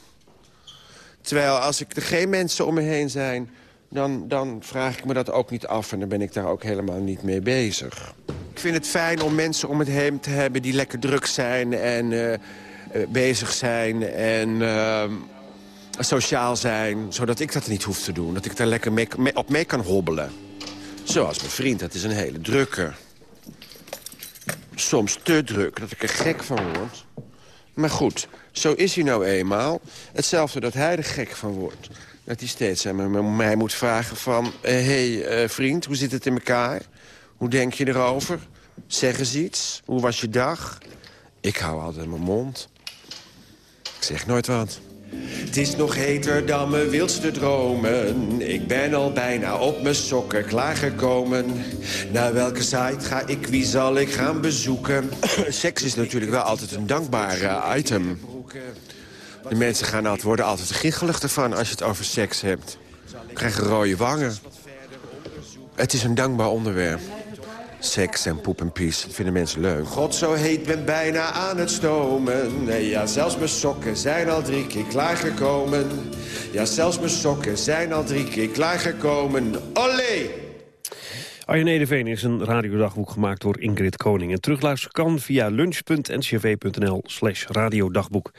Terwijl als ik er geen mensen om me heen zijn... Dan, dan vraag ik me dat ook niet af en dan ben ik daar ook helemaal niet mee bezig. Ik vind het fijn om mensen om het heen te hebben die lekker druk zijn... en uh, uh, bezig zijn en uh, sociaal zijn, zodat ik dat niet hoef te doen. Dat ik daar lekker op mee kan hobbelen. Zoals mijn vriend, dat is een hele drukke. Soms te druk, dat ik er gek van word. Maar goed, zo is hij nou eenmaal. Hetzelfde dat hij er gek van wordt. Dat hij steeds aan mij moet vragen van... hé, uh, hey, uh, vriend, hoe zit het in elkaar? Hoe denk je erover? Zeg eens iets. Hoe was je dag? Ik hou altijd mijn mond. Ik zeg nooit wat. Het is nog heter dan mijn wildste dromen. Ik ben al bijna op mijn sokken klaargekomen. Naar welke site ga ik, wie zal ik gaan bezoeken? Seks is natuurlijk wel altijd een dankbaar uh, item. De mensen gaan altijd, worden altijd giechelig ervan als je het over seks hebt. Krijgen rode wangen. Het is een dankbaar onderwerp. Seks en poep en pies, vinden mensen leuk. God, zo heet, ben bijna aan het stomen. Nee, ja, zelfs mijn sokken zijn al drie keer klaargekomen. Ja, zelfs mijn sokken zijn al drie keer klaargekomen. Olé! Arjen Edeveen is een radiodagboek gemaakt door Ingrid Koning. En terugluisteren kan via lunch.ncv.nl slash radiodagboek.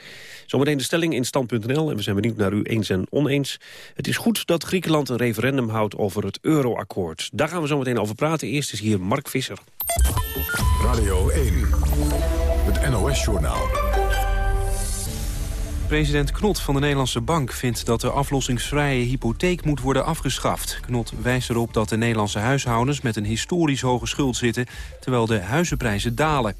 Zometeen de stelling in stand.nl en we zijn benieuwd naar u eens en oneens. Het is goed dat Griekenland een referendum houdt over het euroakkoord. Daar gaan we zo meteen over praten. Eerst is hier Mark Visser. Radio 1, het NOS-journaal. President Knot van de Nederlandse Bank vindt dat de aflossingsvrije hypotheek moet worden afgeschaft. Knot wijst erop dat de Nederlandse huishoudens met een historisch hoge schuld zitten, terwijl de huizenprijzen dalen.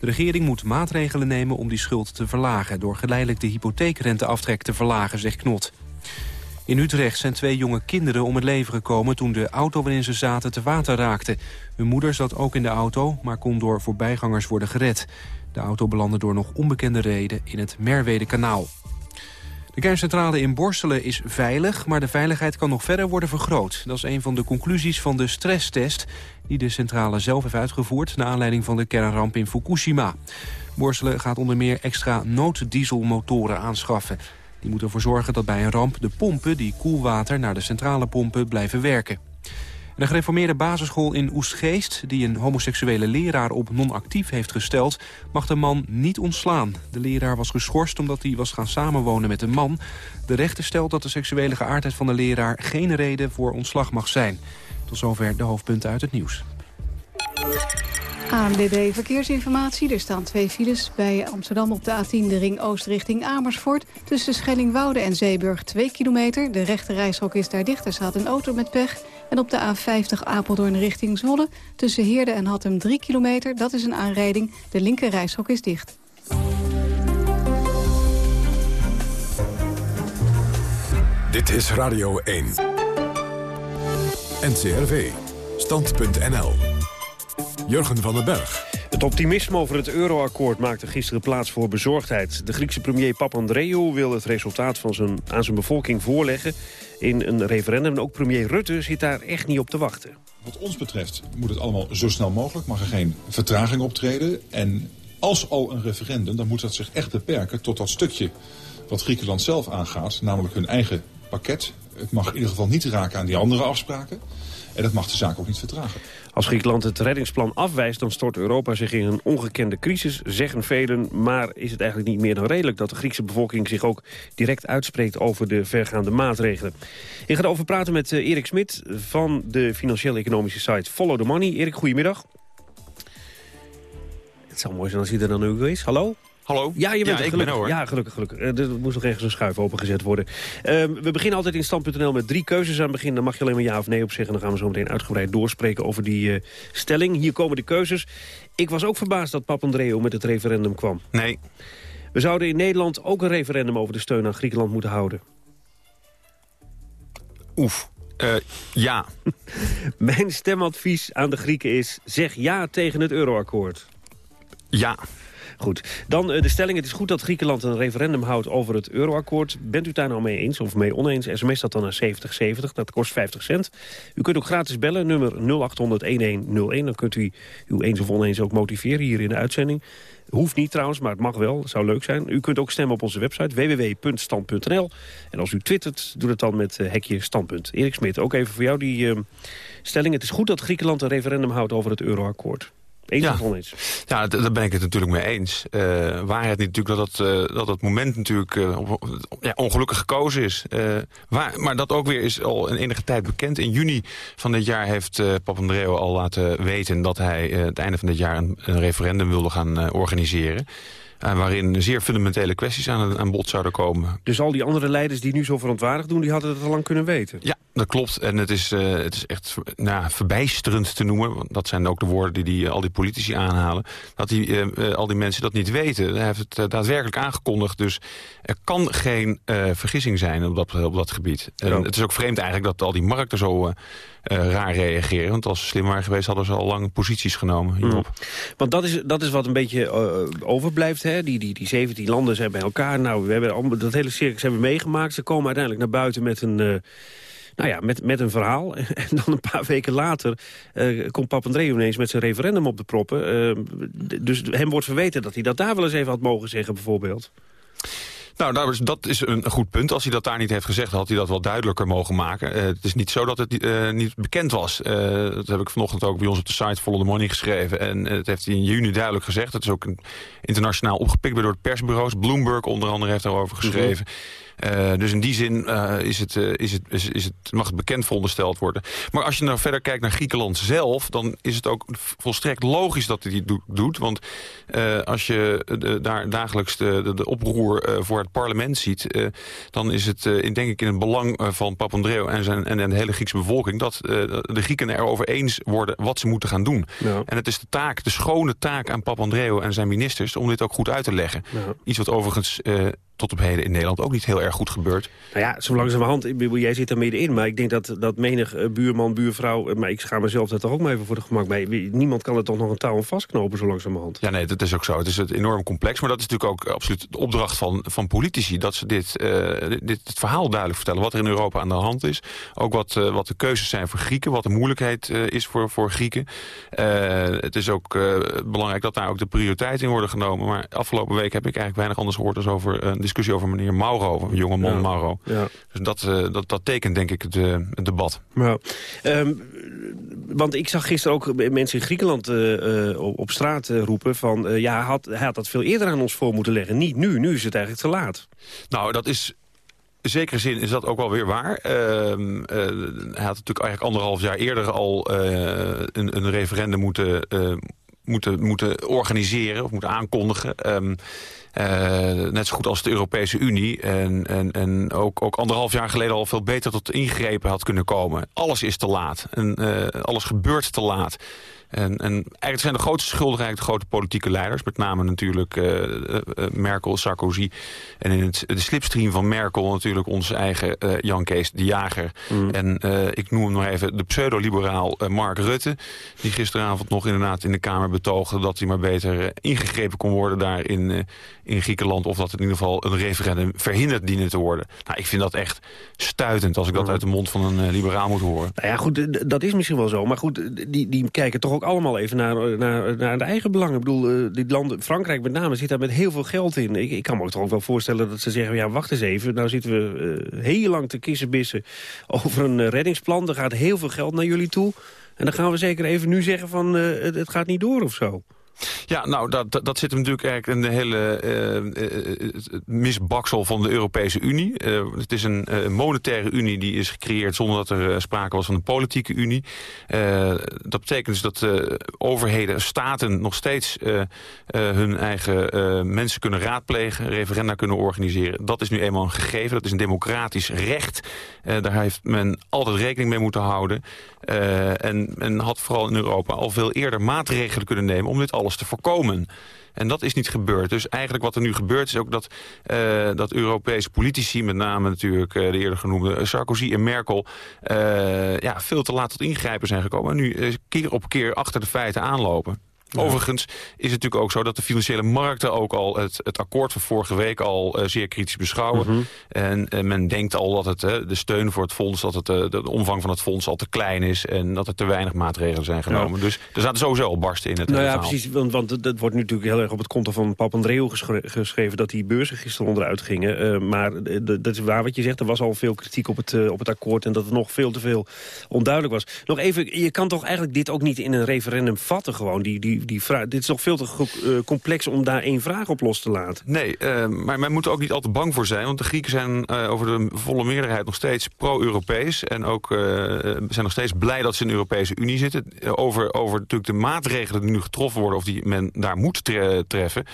De regering moet maatregelen nemen om die schuld te verlagen... door geleidelijk de hypotheekrenteaftrek te verlagen, zegt Knot. In Utrecht zijn twee jonge kinderen om het leven gekomen... toen de auto waarin ze zaten te water raakte. Hun moeder zat ook in de auto, maar kon door voorbijgangers worden gered. De auto belandde door nog onbekende reden in het Merwede-kanaal. De kerncentrale in Borstelen is veilig, maar de veiligheid kan nog verder worden vergroot. Dat is een van de conclusies van de stresstest die de centrale zelf heeft uitgevoerd... naar aanleiding van de kernramp in Fukushima. Borstelen gaat onder meer extra nooddieselmotoren aanschaffen. Die moeten ervoor zorgen dat bij een ramp de pompen die koelwater naar de centrale pompen blijven werken. De gereformeerde basisschool in Oestgeest, die een homoseksuele leraar op non-actief heeft gesteld, mag de man niet ontslaan. De leraar was geschorst omdat hij was gaan samenwonen met een man. De rechter stelt dat de seksuele geaardheid van de leraar geen reden voor ontslag mag zijn. Tot zover de hoofdpunten uit het nieuws. ANWB Verkeersinformatie. Er staan twee files bij Amsterdam op de A10, de ring oost richting Amersfoort. Tussen Schellingwoude en Zeeburg 2 kilometer. De rechte is daar dicht, er staat een auto met pech. En op de A50 Apeldoorn richting Zwolle. Tussen Heerde en Hattem 3 kilometer, dat is een aanrijding. De linker reishok is dicht. Dit is Radio 1. NCRV. Stand.nl. Jurgen van den Berg. Het optimisme over het euroakkoord maakte gisteren plaats voor bezorgdheid. De Griekse premier Papandreou wil het resultaat van zijn, aan zijn bevolking voorleggen in een referendum. En ook premier Rutte zit daar echt niet op te wachten. Wat ons betreft moet het allemaal zo snel mogelijk. Mag er geen vertraging optreden. En als al een referendum, dan moet dat zich echt beperken tot dat stukje wat Griekenland zelf aangaat, namelijk hun eigen pakket. Het mag in ieder geval niet raken aan die andere afspraken. En dat mag de zaak ook niet vertragen. Als Griekenland het reddingsplan afwijst, dan stort Europa zich in een ongekende crisis, zeggen velen. Maar is het eigenlijk niet meer dan redelijk dat de Griekse bevolking zich ook direct uitspreekt over de vergaande maatregelen? Ik ga erover praten met eh, Erik Smit van de financieel-economische site Follow the Money. Erik, goedemiddag. Het zou mooi zijn als hij er dan nu is. Hallo? Hallo? Ja, je bent ja, er, gelukkig. ben er, hoor. Ja, gelukkig, gelukkig. Eh, Er moest nog ergens een schuif opengezet worden. Ehm, we beginnen altijd in stand.nl met drie keuzes aan het begin. Daar mag je alleen maar ja of nee op zeggen. Dan gaan we zo meteen uitgebreid doorspreken over die eh, stelling. Hier komen de keuzes. Ik was ook verbaasd dat Papandreou met het referendum kwam. Nee. We zouden in Nederland ook een referendum over de steun aan Griekenland moeten houden. Oef. Eh, ja. Mijn stemadvies aan de Grieken is... zeg ja tegen het euroakkoord. Ja. Goed. Dan eh, de stelling. Het is goed dat Griekenland een referendum houdt over het euroakkoord. Bent u daar nou mee eens of mee oneens? SMS dat dan naar 7070. Dat kost 50 cent. U kunt ook gratis bellen. Nummer 0800-1101. Dan kunt u uw eens of oneens ook motiveren hier in de uitzending. Hoeft niet trouwens, maar het mag wel. Zou leuk zijn. U kunt ook stemmen op onze website www.stand.nl. En als u twittert, doe het dan met eh, hekje standpunt. Erik Smit, ook even voor jou die eh, stelling. Het is goed dat Griekenland een referendum houdt over het euroakkoord. Ja. oneens? Ja, daar ben ik het natuurlijk mee eens. Eh waarheid niet natuurlijk dat dat, eh, dat het moment natuurlijk eh, ja, ongelukkig gekozen is. Waar, maar dat ook weer is al een enige tijd bekend. In juni van dit jaar heeft Papandreou al laten weten... dat hij het einde van dit jaar een, een referendum wilde gaan organiseren. Eh, waarin zeer fundamentele kwesties aan, aan bod zouden komen. Dus al die andere leiders die nu zo verontwaardigd doen... die hadden het al lang kunnen weten? Ja, dat klopt. En het is, eh, het is echt nou, verbijsterend te noemen. Want dat zijn ook de woorden die, die al die politici aanhalen. Dat die, eh, eh, al die mensen dat niet weten. Hij heeft het daadwerkelijk aangekondigd. Dus er kan geen vergissing zijn op dat, op dat gebied. En Ja. Het is ook vreemd eigenlijk dat al die markten zo eh, raar reageren. Want als ze slim waren geweest hadden ze al lang posities genomen hierop. Want dat is, dat is wat een beetje eh, overblijft. Hè? Die, die, die 17 landen zijn bij elkaar. Nou, we hebben dat hele circus hebben we meegemaakt. Ze komen uiteindelijk naar buiten met een... eh, nou ja, met, met een verhaal. En dan een paar weken later komt Papandreou ineens met zijn referendum op de proppen. Dus hem wordt verweten dat hij dat daar wel eens even had mogen zeggen, bijvoorbeeld. Nou, dat is een goed punt. Als hij dat daar niet heeft gezegd, had hij dat wel duidelijker mogen maken. Eh, het is niet zo dat het eh, niet bekend was. Eh, dat heb ik vanochtend ook bij ons op de site Follow the Money geschreven. En het heeft hij in juni duidelijk gezegd. Het is ook internationaal opgepikt door de persbureaus. Bloomberg onder andere heeft daarover geschreven. Eh, dus in die zin eh, is het, eh, is het, is, is het, mag het bekend verondersteld worden. Maar als je nou verder kijkt naar Griekenland zelf... dan is het ook volstrekt logisch dat hij dit do- doet. Want eh, als je eh, daar dagelijks de, de, de oproer eh, voor het parlement ziet... eh, dan is het eh, in, denk ik in het belang eh, van Papandreou en, zijn, en, en de hele Griekse bevolking... dat eh, de Grieken erover eens worden wat ze moeten gaan doen. En het is de taak, de schone taak aan Papandreou en zijn ministers... om dit ook goed uit te leggen. Ja. Iets wat overigens eh, tot op heden in Nederland ook niet heel erg goed gebeurt. Nou ja, zo langzamerhand, jij zit er middenin. Maar ik denk dat, dat menig eh, buurman, buurvrouw... eh, maar ik schaam mezelf daar toch ook maar even voor de gemak bij. Niemand kan er toch nog een touw aan vastknopen zo langzamerhand. Ja, nee, dat is ook zo. Het is het enorm complex. Maar dat is natuurlijk ook absoluut de opdracht van, van politici. Dat ze dit, eh, dit, het verhaal duidelijk vertellen. Wat er in Europa aan de hand is. Ook wat, wat de keuzes zijn voor Grieken. Wat de moeilijkheid is voor, voor Grieken. Het is ook belangrijk dat daar ook de prioriteiten in worden genomen. Maar afgelopen week heb ik eigenlijk weinig anders gehoord... dan over discussie over meneer Mauro. Jonge man Ja. Mauro. Ja. Dus dat, eh, dat, dat tekent denk ik het, eh, het debat. Ja. Ehm, want ik zag gisteren ook mensen in Griekenland eh, op, straat roepen van... ja, hij had, hij had dat veel eerder aan ons voor moeten leggen. Niet nu, nu is het eigenlijk te laat. Nou, dat is... In zekere zin is dat ook wel weer waar. Ehm, eh, hij had natuurlijk eigenlijk anderhalf jaar eerder al een, een referendum moeten, moeten, moeten organiseren of moeten aankondigen. Ehm, eh, net zo goed als de Europese Unie. En, en, en ook, ook anderhalf jaar geleden al veel beter tot ingrepen had kunnen komen. Alles is te laat. En, eh, alles gebeurt te laat. En, en eigenlijk zijn de grootste schuldigen eigenlijk de grote politieke leiders. Met name natuurlijk eh, eh, eh, Merkel, Sarkozy. En in het, de slipstream van Merkel natuurlijk onze eigen eh, Jan Kees de Jager. En eh, ik noem hem nog even de pseudo-liberaal eh, Mark Rutte. Die gisteravond nog inderdaad in de Kamer betoogde... dat hij maar beter eh, ingegrepen kon worden daar in, eh, in Griekenland. Of dat in ieder geval een referendum verhinderd diende te worden. Nou, ik vind dat echt stuitend als ik dat uit de mond van een eh, liberaal moet horen. Nou ja, goed, dat is misschien wel zo. Maar goed, die, die kijken toch ook allemaal even naar, naar, naar de eigen belangen. Ik bedoel, die landen, Frankrijk met name zit daar met heel veel geld in. Ik, ik kan me toch ook wel voorstellen dat ze zeggen... ja, wacht eens even, nou zitten we uh, heel lang te kissenbissen over een reddingsplan. Er gaat heel veel geld naar jullie toe. En dan gaan we zeker even nu zeggen van het, het gaat niet door of zo. Ja, nou, dat, dat, zit hem natuurlijk eigenlijk in de hele uh, misbaksel van de Europese Unie. Het is een monetaire unie die is gecreëerd zonder dat er sprake was van een politieke unie. dat betekent dus dat overheden, staten nog steeds hun eigen mensen kunnen raadplegen, referenda kunnen organiseren. Dat is nu eenmaal een gegeven, dat is een democratisch recht. daar heeft men altijd rekening mee moeten houden. en men had vooral in Europa al veel eerder maatregelen kunnen nemen om dit te voorkomen. En dat is niet gebeurd. Dus eigenlijk wat er nu gebeurt is ook dat, uh, dat Europese politici... met name natuurlijk uh, de eerder genoemde Sarkozy en Merkel... Uh, ja, veel te laat tot ingrijpen zijn gekomen. En nu keer op keer achter de feiten aanlopen. Overigens is het natuurlijk ook zo dat de financiële markten ook al het, het akkoord van vorige week al uh, zeer kritisch beschouwen. Mhm. En uh, men denkt al dat het, de steun voor het fonds, dat het, de, de, omvang van het fonds al te klein is en dat er te weinig maatregelen zijn genomen. Ja. Dus er zaten sowieso al barsten in het Nou ja, verhaal. precies, want, want dat wordt nu natuurlijk heel erg op het konto van Papandreou geschre geschreven dat die beurzen gisteren onderuit gingen. maar dat is waar wat je zegt, er was al veel kritiek op het, op het akkoord en dat het nog veel te veel onduidelijk was. Nog even, je kan toch eigenlijk dit ook niet in een referendum vatten gewoon, die, die, die. Dit is toch veel te uh, complex om daar één vraag op los te laten. Nee, uh, maar men moet er ook niet al te bang voor zijn. Want de Grieken zijn uh, over de volle meerderheid nog steeds pro-Europees. En ook zijn nog steeds blij dat ze in de Europese Unie zitten. over, over natuurlijk de maatregelen die nu getroffen worden... of die men daar moet tre treffen.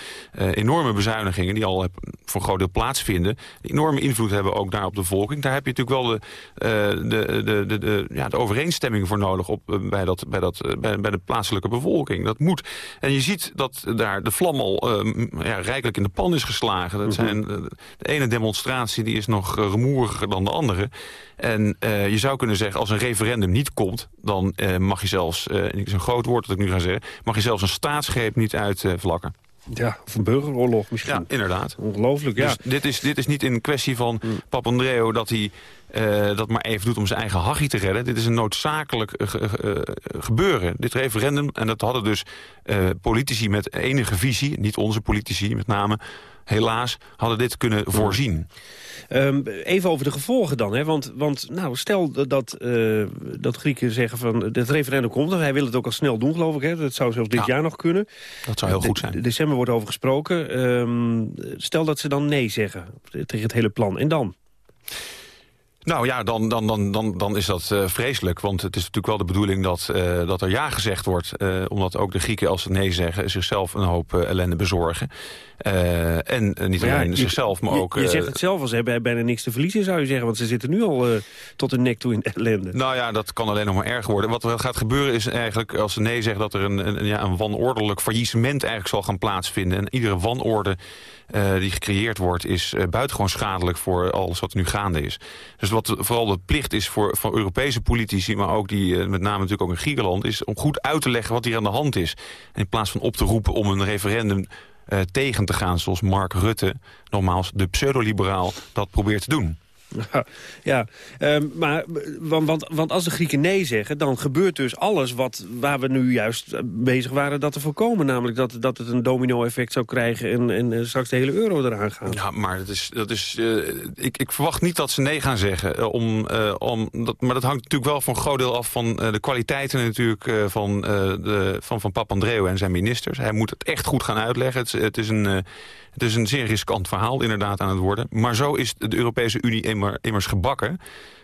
enorme bezuinigingen die al voor een groot deel plaatsvinden. Enorme invloed hebben ook daar op de bevolking. Daar heb je natuurlijk wel de, de, de, de, de, ja, de overeenstemming voor nodig... Op, bij, dat, bij, dat, bij, bij de plaatselijke bevolking. Dat moet. En je ziet dat daar de vlam al uh, ja, rijkelijk in de pan is geslagen. Dat zijn, uh, de ene demonstratie die is nog uh, rumoeriger dan de andere. En je zou kunnen zeggen, als een referendum niet komt... dan mag je zelfs, het is een groot woord dat ik nu ga zeggen... mag je zelfs een staatsgreep niet uitvlakken. Ja, of een burgeroorlog misschien. Ja, inderdaad. Ongelooflijk, ja. Dus dit is, dit is niet een kwestie van Hmm. Papandreou dat hij uh, dat maar even doet om zijn eigen hachie te redden. Dit is een noodzakelijk uh, uh, gebeuren. Dit referendum, en dat hadden dus politici met enige visie... niet onze politici met name, helaas, hadden dit kunnen voorzien. Um, even over de gevolgen dan. Hè? Want, want nou, stel dat, uh, dat Grieken zeggen van het referendum komt... hij wil het ook al snel doen, geloof ik. Hè? Dat zou zelfs dit ja, jaar nog kunnen. Dat zou heel goed zijn. De, december wordt over gesproken. Um, stel dat ze dan nee zeggen tegen het hele plan. En dan? Nou ja, dan, dan, dan, dan, dan is dat uh, vreselijk. Want het is natuurlijk wel de bedoeling dat, uh, dat er ja gezegd wordt. Uh, omdat ook de Grieken, als ze nee zeggen, zichzelf een hoop ellende bezorgen. en niet ja, alleen zichzelf, maar je, ook... Je zegt het zelf, als ze hebben bijna niks te verliezen, zou je zeggen. Want ze zitten nu al tot hun nek toe in ellende. Nou ja, dat kan alleen nog maar erger worden. Wat er gaat gebeuren is eigenlijk, als ze nee zeggen... dat er een, een, ja, een wanordelijk faillissement eigenlijk zal gaan plaatsvinden. En iedere wanorde... Uh, die gecreëerd wordt, is uh, buitengewoon schadelijk voor alles wat nu gaande is. Dus wat vooral de plicht is voor, voor Europese politici, maar ook die uh, met name natuurlijk ook in Griekenland, is om goed uit te leggen wat hier aan de hand is. In plaats van op te roepen om een referendum tegen te gaan, zoals Mark Rutte, nogmaals de pseudoliberaal, dat probeert te doen. Ja, um, maar want, want, want als de Grieken nee zeggen... dan gebeurt dus alles wat, waar we nu juist bezig waren dat te voorkomen. Namelijk dat, dat het een domino-effect zou krijgen... En, en, en straks de hele euro eraan gaan. Ja, maar dat is, dat is, uh, ik, ik verwacht niet dat ze nee gaan zeggen. Om, om, dat, maar dat hangt natuurlijk wel voor een groot deel af... van de kwaliteiten natuurlijk van, de, van, van Papandreou en zijn ministers. Hij moet het echt goed gaan uitleggen. Het, het is een... Het is een zeer riskant verhaal inderdaad aan het worden. Maar zo is de Europese Unie immer, immers gebakken.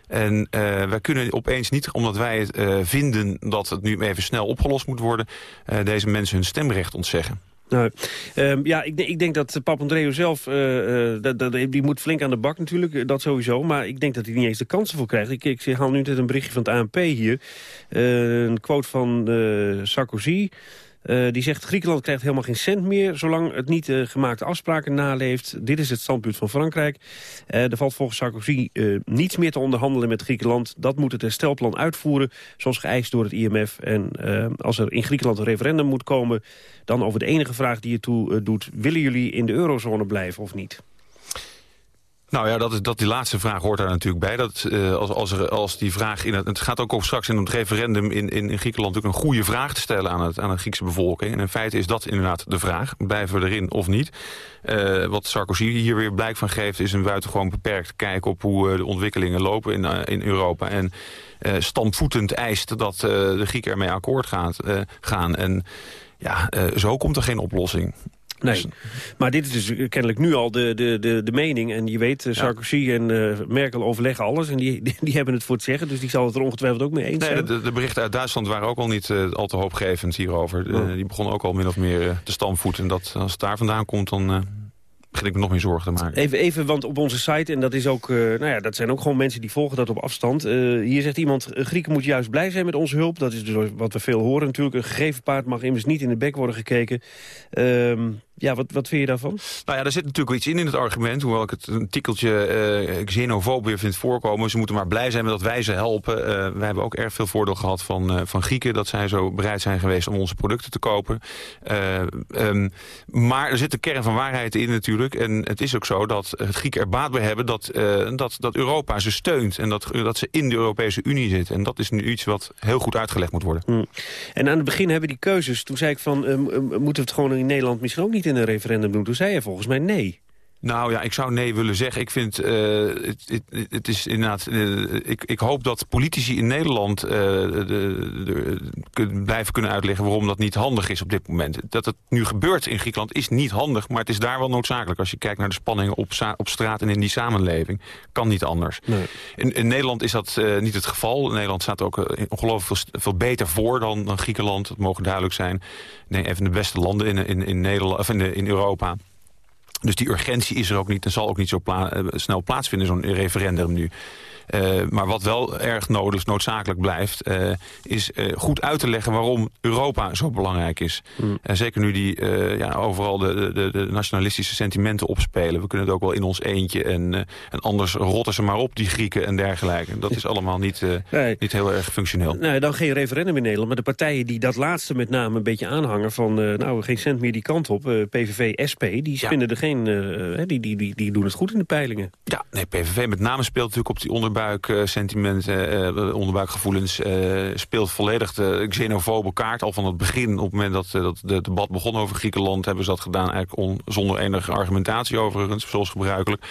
En uh, wij kunnen opeens niet, omdat wij het uh, vinden dat het nu even snel opgelost moet worden... Uh, deze mensen hun stemrecht ontzeggen. Nou, um, ja, ik, ik, denk dat Papandreou zelf, die moet flink aan de bak natuurlijk, dat sowieso. Maar ik denk dat hij niet eens de kansen voor krijgt. Ik, ik haal nu net een berichtje van het ANP hier. Een quote van Sarkozy. Uh, die zegt Griekenland krijgt helemaal geen cent meer... zolang het niet uh, gemaakte afspraken naleeft. Dit is het standpunt van Frankrijk. Uh, er valt volgens Sarkozy niets meer te onderhandelen met Griekenland. Dat moet het herstelplan uitvoeren, zoals geëist door het IMF. En als er in Griekenland een referendum moet komen... dan over de enige vraag die je toe doet... willen jullie in de eurozone blijven of niet? Nou ja, dat, is, dat die laatste vraag hoort daar natuurlijk bij. Dat, uh, als, als, als die vraag in het, het gaat ook op straks in het referendum in, in, Griekenland natuurlijk een goede vraag te stellen aan, het, aan de Griekse bevolking. En in feite is dat inderdaad de vraag. Blijven we erin of niet? Uh, wat Sarkozy hier weer blijk van geeft is een buitengewoon beperkt kijk op hoe uh, de ontwikkelingen lopen in, in Europa. En standvoetend eist dat de Grieken ermee akkoord gaat, gaan. En ja, zo komt er geen oplossing. Nee, maar dit is dus kennelijk nu al de, de, de, de mening. En je weet, Sarkozy en uh, Merkel overleggen alles. En die, die, die, hebben het voor het zeggen. Dus die zal het er ongetwijfeld ook mee eens nee, zijn. De, de, berichten uit Duitsland waren ook al niet uh, al te hoopgevend hierover. Oh. Die begonnen ook al min of meer te stamvoeten. En dat, als het daar vandaan komt, dan begin ik me nog meer zorgen te maken. Even, even want op onze site, en dat, is ook, uh, nou ja, dat zijn ook gewoon mensen die volgen dat op afstand. Uh, hier zegt iemand, Grieken moet juist blij zijn met onze hulp. Dat is dus wat we veel horen natuurlijk. Een gegeven paard mag immers niet in de bek worden gekeken. Uh, ja, wat, wat vind je daarvan? Nou ja, er zit natuurlijk wel iets in in het argument. Hoewel ik het een tikkeltje uh, xenofoob weer vind voorkomen. Ze moeten maar blij zijn met dat wij ze helpen. Uh, wij hebben ook erg veel voordeel gehad van, uh, van Grieken. Dat zij zo bereid zijn geweest om onze producten te kopen. Um, maar er zit een kern van waarheid in natuurlijk. En het is ook zo dat het Grieken er baat bij hebben... dat, dat, dat Europa ze steunt. En dat, dat ze in de Europese Unie zitten. En dat is nu iets wat heel goed uitgelegd moet worden. Mm. En aan het begin hebben die keuzes. Toen zei ik van, moeten we het gewoon in Nederland misschien ook niet in een referendum doen. Toen zei je volgens mij nee. Nou ja, ik zou nee willen zeggen. Ik vind, uh, het, het, het, is inderdaad, uh, ik, ik hoop dat politici in Nederland uh, de, de, de, blijven kunnen uitleggen waarom dat niet handig is op dit moment. Dat het nu gebeurt in Griekenland is niet handig, maar het is daar wel noodzakelijk. Als je kijkt naar de spanningen op, op straat en in die samenleving, kan niet anders. Nee. In, in, Nederland is dat niet het geval. Nederland staat ook ongelooflijk veel, veel, beter voor dan, dan Griekenland. Dat mogen duidelijk zijn. Nee, even de beste landen in, in, in, Nederland, of in, in Europa. Dus die urgentie is er ook niet en zal ook niet zo pla uh, snel plaatsvinden, zo'n referendum nu. Uh, maar wat wel erg nodig, noodzakelijk blijft... Uh, is uh, goed uit te leggen waarom Europa zo belangrijk is. Mm. En zeker nu die ja, overal de, de, de, nationalistische sentimenten opspelen. We kunnen het ook wel in ons eentje. En, en anders rotten ze maar op, die Grieken en dergelijke. Dat is allemaal niet, nee. niet heel erg functioneel. Nee, dan geen referendum in Nederland. Maar de partijen die dat laatste met name een beetje aanhangen... van nou, geen cent meer die kant op, PVV, SP... die ja. vinden er geen... die, die, die, die doen het goed in de peilingen. Ja, nee, PVV met name speelt natuurlijk op die onderbouw onderbuiksentimenten, uh, onderbuikgevoelens... Uh, speelt volledig de xenofobe kaart al van het begin. Op het moment dat, dat het debat begon over Griekenland... hebben ze dat gedaan eigenlijk on, zonder enige argumentatie overigens, zoals gebruikelijk.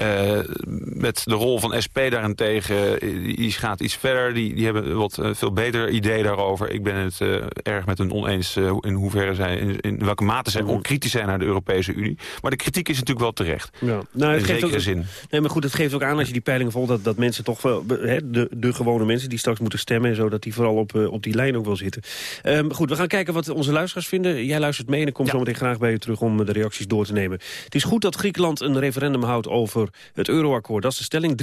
Uh, met de rol van SP daarentegen, die gaat iets verder. Die, die hebben wat uh, veel beter idee daarover. Ik ben het uh, erg met hen oneens in hoeverre zij, in, in, welke mate zij onkritisch zijn naar de Europese Unie. Maar de kritiek is natuurlijk wel terecht. Ja. Nou, het in geeft ook, zin. Nee, maar goed, het geeft ook aan als je die peilingen volgt... dat, dat mensen toch wel, he, de, de gewone mensen die straks moeten stemmen... en zo, dat die vooral op, op die lijn ook wel zitten. Um, goed, we gaan kijken wat onze luisteraars vinden. Jij luistert mee en ik kom ja. zo meteen graag bij u terug om de reacties door te nemen. Het is goed dat Griekenland een referendum houdt over het euroakkoord. Dat is de stelling.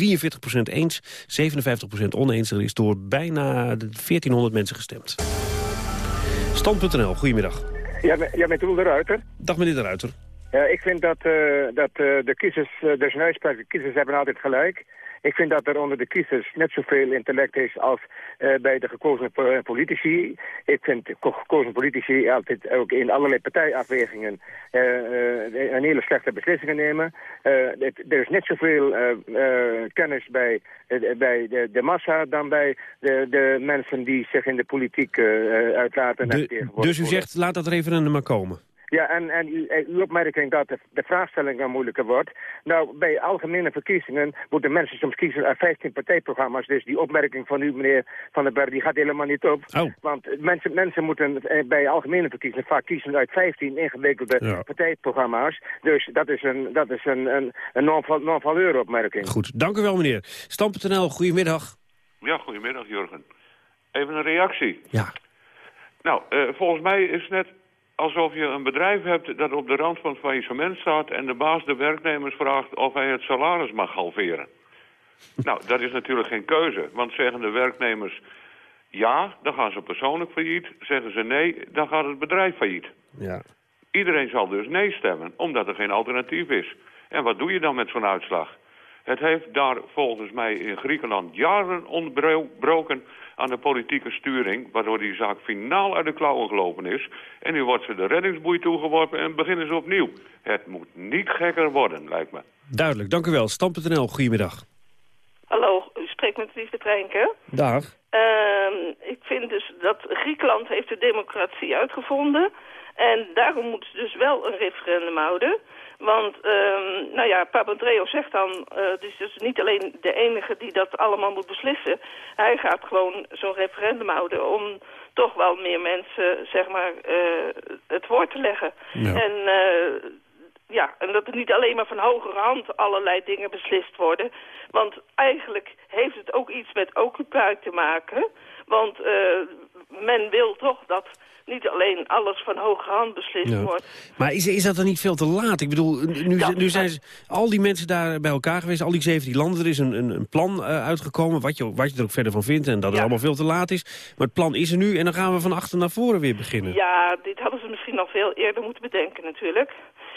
43% eens, 57% oneens. Er is door bijna 1400 mensen gestemd. Stand.nl, goedemiddag. Ja, ja met Roel de Ruiter. Dag meneer de Ruiter. Ja, ik vind dat, uh, dat uh, de kiezers, uh, uitspraak, de kiezers hebben altijd gelijk. Ik vind dat er onder de kiezers net zoveel intellect is als uh, bij de gekozen politici. Ik vind gekozen politici altijd ook in allerlei partijafwegingen uh, uh, een hele slechte beslissingen nemen. Het, er is net zoveel kennis bij, bij de, de, massa dan bij de, de, mensen die zich in de politiek uitlaten. De, dus u zegt, laat dat referendum maar komen? Ja, en, en uw opmerking dat de, de vraagstelling dan moeilijker wordt. Nou, bij algemene verkiezingen moeten mensen soms kiezen uit 15 partijprogramma's. Dus die opmerking van u, meneer Van der Berg, die gaat helemaal niet op. Oh. Want mensen, mensen moeten bij algemene verkiezingen vaak kiezen uit 15 ingewikkelde ja. partijprogramma's. Dus dat is een, dat is een, een, een non-valeur opmerking. Goed, dank u wel meneer. Stam.nl, goedemiddag. Ja, goedemiddag Jurgen. Even een reactie. Ja. Nou, uh, volgens mij is net alsof je een bedrijf hebt dat op de rand van het faillissement staat... en de baas de werknemers vraagt of hij het salaris mag halveren. nou, dat is natuurlijk geen keuze. Want zeggen de werknemers ja, dan gaan ze persoonlijk failliet. Zeggen ze nee, dan gaat het bedrijf failliet. Ja. Iedereen zal dus nee stemmen, omdat er geen alternatief is. En wat doe je dan met zo'n uitslag? Het heeft daar volgens mij in Griekenland jaren ontbroken aan de politieke sturing... waardoor die zaak finaal uit de klauwen gelopen is. En nu wordt ze de reddingsboei toegeworpen en beginnen ze opnieuw. Het moet niet gekker worden, lijkt me. Duidelijk, dank u wel. Stam.nl, goedemiddag. Hallo, u spreekt met Liefde Treinke. Dag. Ehm, ik vind dus dat Griekenland heeft de democratie uitgevonden. En daarom moeten ze dus wel een referendum houden. Want, ehm, nou ja, Papandreou zegt dan, uh, het is dus niet alleen de enige die dat allemaal moet beslissen. Hij gaat gewoon zo'n referendum houden om toch wel meer mensen, zeg maar, uh, het woord te leggen. Ja. En uh, ja, en dat er niet alleen maar van hogere hand allerlei dingen beslist worden. Want eigenlijk heeft het ook iets met occupy te maken. Want uh, men wil toch dat niet alleen alles van hoge hand beslist Ja. wordt. Maar is, is dat dan niet veel te laat? Ik bedoel, nu, nu zijn ze, al die mensen daar bij elkaar geweest, al die 17 landen. Er is een, een, een plan uh, uitgekomen, wat je, wat je er ook verder van vindt. En dat het allemaal veel te laat is. Maar het plan is er nu en dan gaan we van achter naar voren weer beginnen. Ja, dit hadden ze misschien al veel eerder moeten bedenken natuurlijk.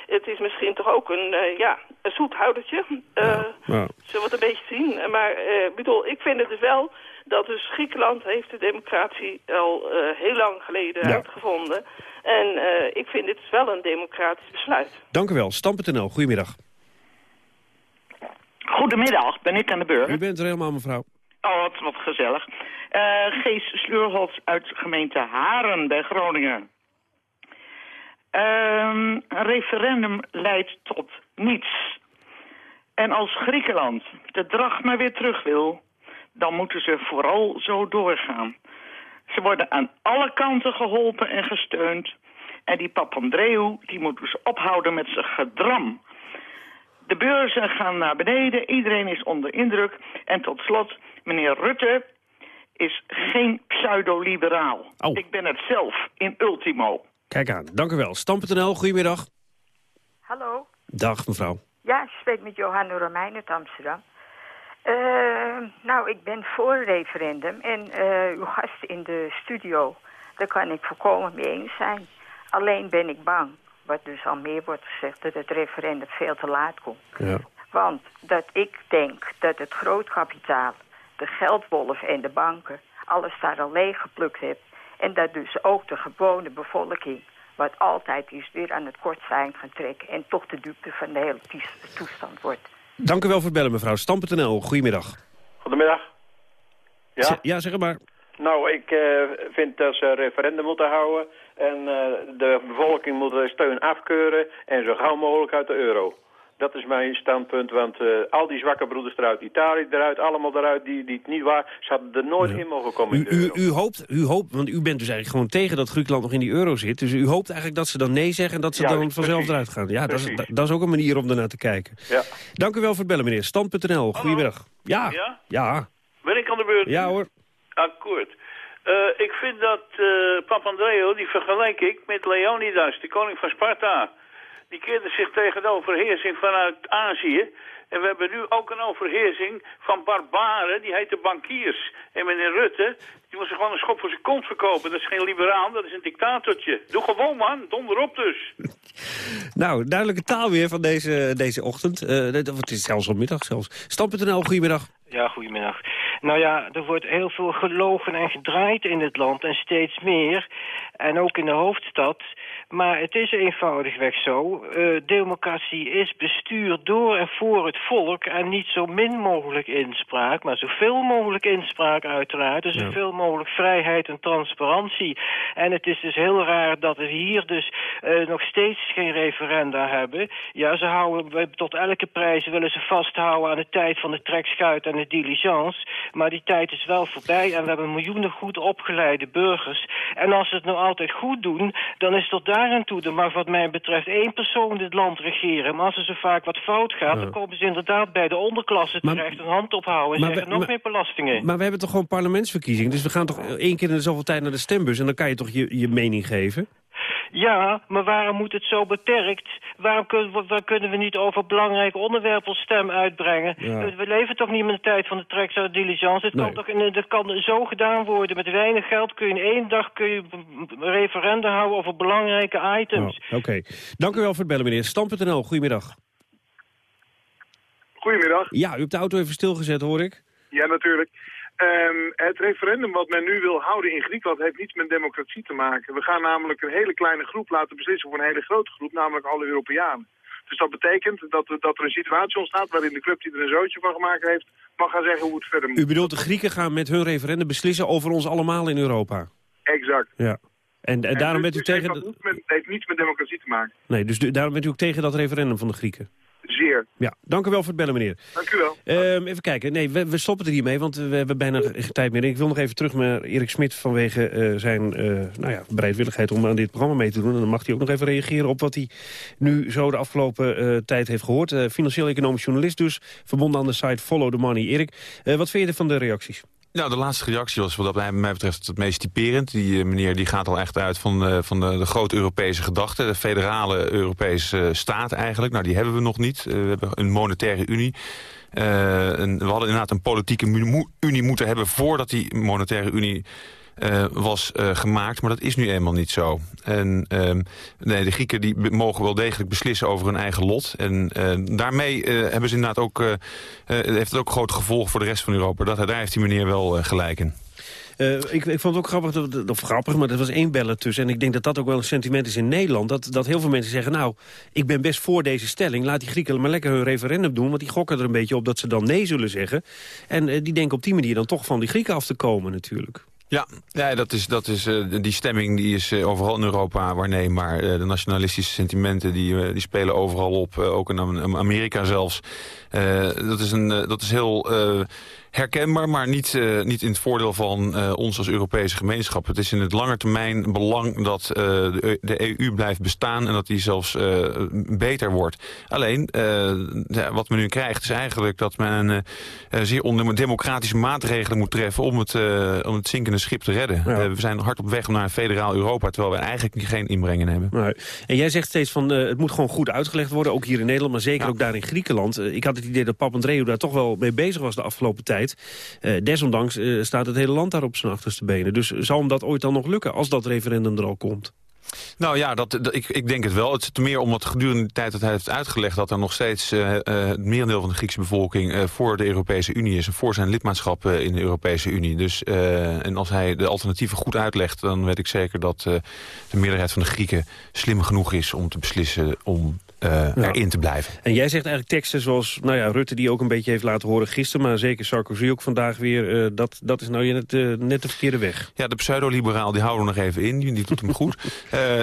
Het is misschien toch ook een, uh, ja, een zoethoudertje. Uh, Ja. Zullen we het een beetje zien. Maar ik bedoel, ik vind het dus wel dat dus Griekenland heeft de democratie al uh, heel lang geleden Ja. uitgevonden. En uh, ik vind dit wel een democratisch besluit. Dank u wel. Stam.nl, goedemiddag. Goedemiddag, ben ik aan de beurt. U bent er helemaal, mevrouw. Oh, wat, wat gezellig. Uh, Gees Sleurholz uit gemeente Haren bij Groningen. Um, een referendum leidt tot niets. En als Griekenland de dracht maar weer terug wil, dan moeten ze vooral zo doorgaan. Ze worden aan alle kanten geholpen en gesteund. En die Papandreou, die moet dus ophouden met zijn gedram. De beurzen gaan naar beneden, iedereen is onder indruk. En tot slot, meneer Rutte is geen pseudo-liberaal. Oh. Ik ben het zelf in ultimo. Kijk aan, dank u wel. Stam.nl, goedemiddag. Hallo. Dag, mevrouw. Ja, ik spreek met Johanna Romein uit Amsterdam. Uh, nou, ik ben voor referendum en uh, uw gast in de studio, daar kan ik volkomen mee eens zijn. Alleen ben ik bang, wat dus al meer wordt gezegd, dat het referendum veel te laat komt. Ja. Want dat ik denk dat het grootkapitaal, de geldwolf en de banken, alles daar al leeggeplukt heeft. En dat dus ook de gewone bevolking, wat altijd is, weer aan het kort zijn gaan trekken. En toch de dupe van de hele toestand wordt. Dank u wel voor het bellen, mevrouw. Stam.nl, goedemiddag. Goedemiddag. Ja? Z ja, zeg maar. Nou, ik uh, vind dat ze referendum moeten houden. En uh, de bevolking moet de steun afkeuren. En zo gauw mogelijk uit de euro. Dat is mijn standpunt, want uh, al die zwakke broeders eruit, Italië eruit, allemaal eruit, die, die het niet waar, ze hadden er nooit ja. in mogen komen. U, u, u, hoopt, u hoopt, want u bent dus eigenlijk gewoon tegen dat Griekenland nog in die euro zit. Dus u hoopt eigenlijk dat ze dan nee zeggen en dat ze ja, dan vanzelf eruit gaan. Ja, dat is, dat, dat is ook een manier om ernaar te kijken. Ja. Dank u wel voor het bellen, meneer. Stand.nl, goedemiddag. Ja, ja, ja. Ben ik aan de beurt? Ja hoor. Akkoord. Uh, ik vind dat uh, Papandreou, die vergelijk ik met Leonidas, de koning van Sparta. Die keerde zich tegen de overheersing vanuit Azië. En we hebben nu ook een overheersing van barbaren, die heet bankiers. En meneer Rutte, die moet zich gewoon een schop voor zijn kont verkopen. Dat is geen liberaal, dat is een dictatortje. Doe gewoon man, donder op dus. nou, duidelijke taal weer van deze, deze ochtend. Uh, het is zelfs al middag zelfs. Stam.nl, goedemiddag. Ja, goedemiddag. Nou ja, er wordt heel veel gelogen en gedraaid in het land en steeds meer. En ook in de hoofdstad. Maar het is eenvoudigweg zo. Uh, democratie is bestuur door en voor het volk. En niet zo min mogelijk inspraak, maar zoveel mogelijk inspraak uiteraard. Dus zoveel mogelijk vrijheid en transparantie. En het is dus heel raar dat we hier dus uh, nog steeds geen referenda hebben. Ja, ze houden tot elke prijs willen ze vasthouden aan de tijd van de trekschuit en de diligence. Maar die tijd is wel voorbij en we hebben miljoenen goed opgeleide burgers. En als ze het nou altijd goed doen, dan is tot daar aan toe. Er mag wat mij betreft één persoon dit land regeren. Maar als er zo vaak wat fout gaat, ja. dan komen ze inderdaad bij de onderklasse terecht een hand ophouden en maar zeggen nog maar, meer belastingen. Maar we hebben toch gewoon parlementsverkiezingen? Dus we gaan toch één keer in de zoveel tijd naar de stembus en dan kan je toch je, je mening geven? Ja, maar waarom moet het zo beperkt? Waarom kunnen we, waar kunnen we niet over belangrijke onderwerpen stem uitbrengen? Ja. We leven toch niet met de tijd van de treks uit diligence? Het Nee. kan toch in, het kan zo gedaan worden. Met weinig geld kun je in één dag kun je referenda houden over belangrijke items. Oh, Oké. Dank u wel voor het bellen, meneer. Stam.nl, goedemiddag. Goedemiddag. Ja, u hebt de auto even stilgezet, hoor ik. Ja, natuurlijk. Um, het referendum wat men nu wil houden in Griekenland heeft niets met democratie te maken. We gaan namelijk een hele kleine groep laten beslissen voor een hele grote groep, namelijk alle Europeanen. Dus dat betekent dat, dat er een situatie ontstaat waarin de club die er een zootje van gemaakt heeft, mag gaan zeggen hoe het verder moet. U bedoelt de Grieken gaan met hun referendum beslissen over ons allemaal in Europa? Exact. Ja. En, en daarom bent u dus tegen... Het heeft, met, heeft niets met democratie te maken. Nee, dus daarom bent u ook tegen dat referendum van de Grieken? Zeer. Ja, dank u wel voor het bellen, meneer. Dank u wel. Ehm, even kijken. Nee, we, we, stoppen er hiermee, want we hebben bijna geen tijd meer. Ik wil nog even terug naar Erik Smit vanwege uh, zijn uh, nou ja, bereidwilligheid om aan dit programma mee te doen. En dan mag hij ook nog even reageren op wat hij nu zo de afgelopen uh, tijd heeft gehoord. Financieel-economisch journalist dus, verbonden aan de site Follow the Money. Erik, wat vind je van de reacties? Nou, de laatste reactie was wat mij betreft het meest typerend. Die uh, meneer die gaat al echt uit van, uh, van de, de, grote Europese gedachte. De federale Europese staat eigenlijk. Nou, die hebben we nog niet. We hebben een monetaire unie. We hadden inderdaad een politieke unie moeten hebben... voordat die monetaire unie uh, was uh, gemaakt. Maar dat is nu eenmaal niet zo. En uh, nee, de Grieken die mogen wel degelijk beslissen over hun eigen lot. En daarmee hebben ze inderdaad ook, heeft het ook groot gevolg voor de rest van Europa. Dat, daar heeft die meneer wel gelijk in. Ik, ik, vond het ook grappig, dat, of grappig, maar er was één beller tussen. En ik denk dat dat ook wel een sentiment is in Nederland. Dat, dat heel veel mensen zeggen, nou, ik ben best voor deze stelling. Laat die Grieken maar lekker hun referendum doen. Want die gokken er een beetje op dat ze dan nee zullen zeggen. En die denken op die manier dan toch van die Grieken af te komen natuurlijk. Ja, ja dat is, dat is, uh, die stemming die is uh, overal in Europa waarneembaar. Uh, de nationalistische sentimenten die, die spelen overal op, ook in Amerika zelfs. Dat, is een, dat is heel herkenbaar, maar niet, uh, niet in het voordeel van uh, ons als Europese gemeenschap. Het is in het lange termijn belang dat uh, de, de, EU blijft bestaan en dat die zelfs beter wordt. Alleen, wat men nu krijgt is eigenlijk dat men zeer ondemocratische maatregelen moet treffen om het, om het zinkende schip te redden. Ja. we zijn hard op weg naar een federaal Europa, terwijl we eigenlijk geen inbrengen hebben. Nee. En jij zegt steeds van het moet gewoon goed uitgelegd worden, ook hier in Nederland, maar zeker ja. ook daar in Griekenland. ik had het idee dat Papandreou daar toch wel mee bezig was de afgelopen tijd. Uh, desondanks uh, staat het hele land daar op zijn achterste benen. Dus zal hem dat ooit dan nog lukken als dat referendum er al komt? Nou ja, dat, ik, ik denk het wel. Het is meer omdat gedurende de tijd dat hij heeft uitgelegd... dat er nog steeds uh, het merendeel van de Griekse bevolking voor de Europese Unie is... en voor zijn lidmaatschap in de Europese Unie. Dus, en als hij de alternatieven goed uitlegt... dan weet ik zeker dat de meerderheid van de Grieken slim genoeg is... om te beslissen om ja. erin te blijven. En jij zegt eigenlijk teksten zoals nou ja, Rutte die ook een beetje heeft laten horen gisteren... maar zeker Sarkozy ook vandaag weer, uh, dat, dat is nou net, uh, net de verkeerde weg. Ja, de pseudoliberaal die houden we nog even in, die doet hem goed.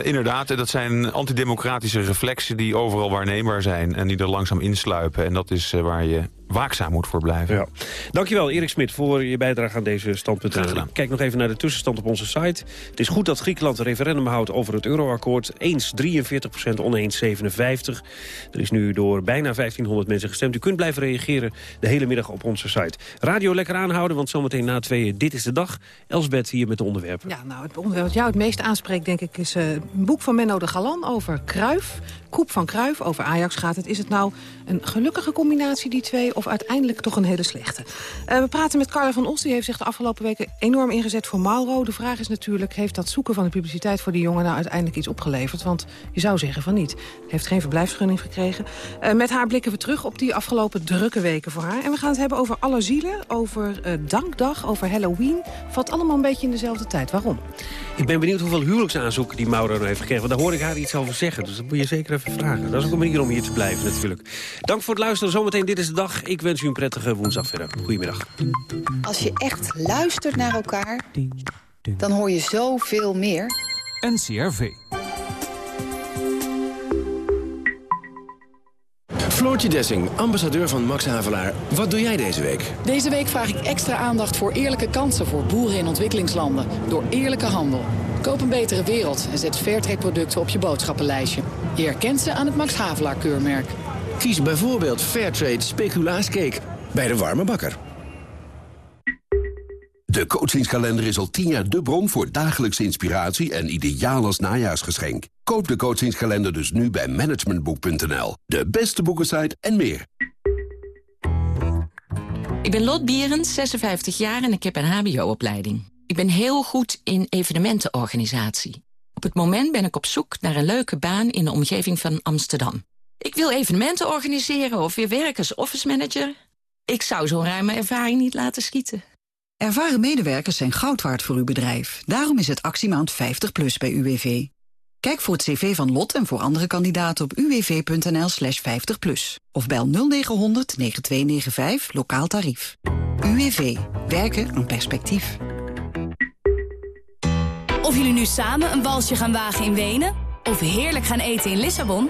inderdaad, dat zijn antidemocratische reflexen die overal waarneembaar zijn... en die er langzaam insluipen. En dat is waar je waakzaam moet voor blijven. Ja. Dankjewel Erik Smit voor je bijdrage aan deze standpunten. Kijk nog even naar de tussenstand op onze site. Het is goed dat Griekenland een referendum houdt over het euroakkoord. Eens 43% oneens 57. Er is nu door bijna 1500 mensen gestemd. U kunt blijven reageren de hele middag op onze site. Radio lekker aanhouden, want zometeen na tweeën Dit is de Dag. Elsbeth hier met de onderwerpen. Ja, nou, het onderwerp dat jou het meest aanspreekt, denk ik... is uh, een boek van Menno de Galan over Kruif. Koep van Kruif, over Ajax gaat het. Is het nou een gelukkige combinatie, die twee of uiteindelijk toch een hele slechte. Uh, we praten met Carla van Os, die heeft zich de afgelopen weken enorm ingezet voor Mauro. De vraag is natuurlijk, heeft dat zoeken van de publiciteit voor die jongen nou uiteindelijk iets opgeleverd? Want je zou zeggen van niet. Heeft geen verblijfsvergunning gekregen. Uh, met haar blikken we terug op die afgelopen drukke weken voor haar. En we gaan het hebben over alle zielen, over uh, Dankdag, over Halloween. Valt allemaal een beetje in dezelfde tijd. Waarom? Ik ben benieuwd hoeveel huwelijksaanzoeken die Mauro nou heeft gekregen. Want daar hoor ik haar iets over zeggen. Dus dat moet je zeker even vragen. Dat is ook een manier om hier te blijven natuurlijk. Dank voor het luisteren. Zometeen Dit is de Dag. Ik wens u een prettige woensdag verder. Goedemiddag. Als je echt luistert naar elkaar, dan hoor je zoveel meer. NCRV. Floortje Dessing, ambassadeur van Max Havelaar. Wat doe jij deze week? Deze week vraag ik extra aandacht voor eerlijke kansen voor boeren in ontwikkelingslanden. Door eerlijke handel. Koop een betere wereld en zet Fairtrade producten op je boodschappenlijstje. Je herkent ze aan het Max Havelaar keurmerk. Kies bijvoorbeeld Fairtrade speculaascake bij de warme bakker. De coachingskalender is al tien jaar de bron voor dagelijkse inspiratie en ideaal als najaarsgeschenk. Koop de coachingskalender dus nu bij managementboek.nl. De beste boekensite en meer. Ik ben Lot Bierens, 56 jaar en ik heb een hbo-opleiding. Ik ben heel goed in evenementenorganisatie. Op het moment ben ik op zoek naar een leuke baan in de omgeving van Amsterdam. Ik wil evenementen organiseren of weer werken als office manager. Ik zou zo'n ruime ervaring niet laten schieten. Ervaren medewerkers zijn goud waard voor uw bedrijf. Daarom is het actiemaand 50 plus bij UWV. Kijk voor het cv van Lot en voor andere kandidaten op uwv.nl slash 50 plus. Of bel 0900 9295 lokaal tarief. UWV. Werken aan perspectief. Of jullie nu samen een balsje gaan wagen in Wenen... of heerlijk gaan eten in Lissabon...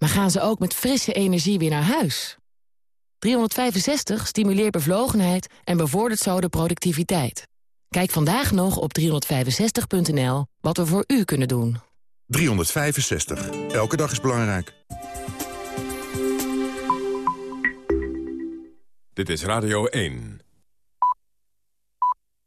Maar gaan ze ook met frisse energie weer naar huis? 365 stimuleert bevlogenheid en bevordert zo de productiviteit. Kijk vandaag nog op 365.nl wat we voor u kunnen doen. 365. Elke dag is belangrijk. Dit is Radio 1.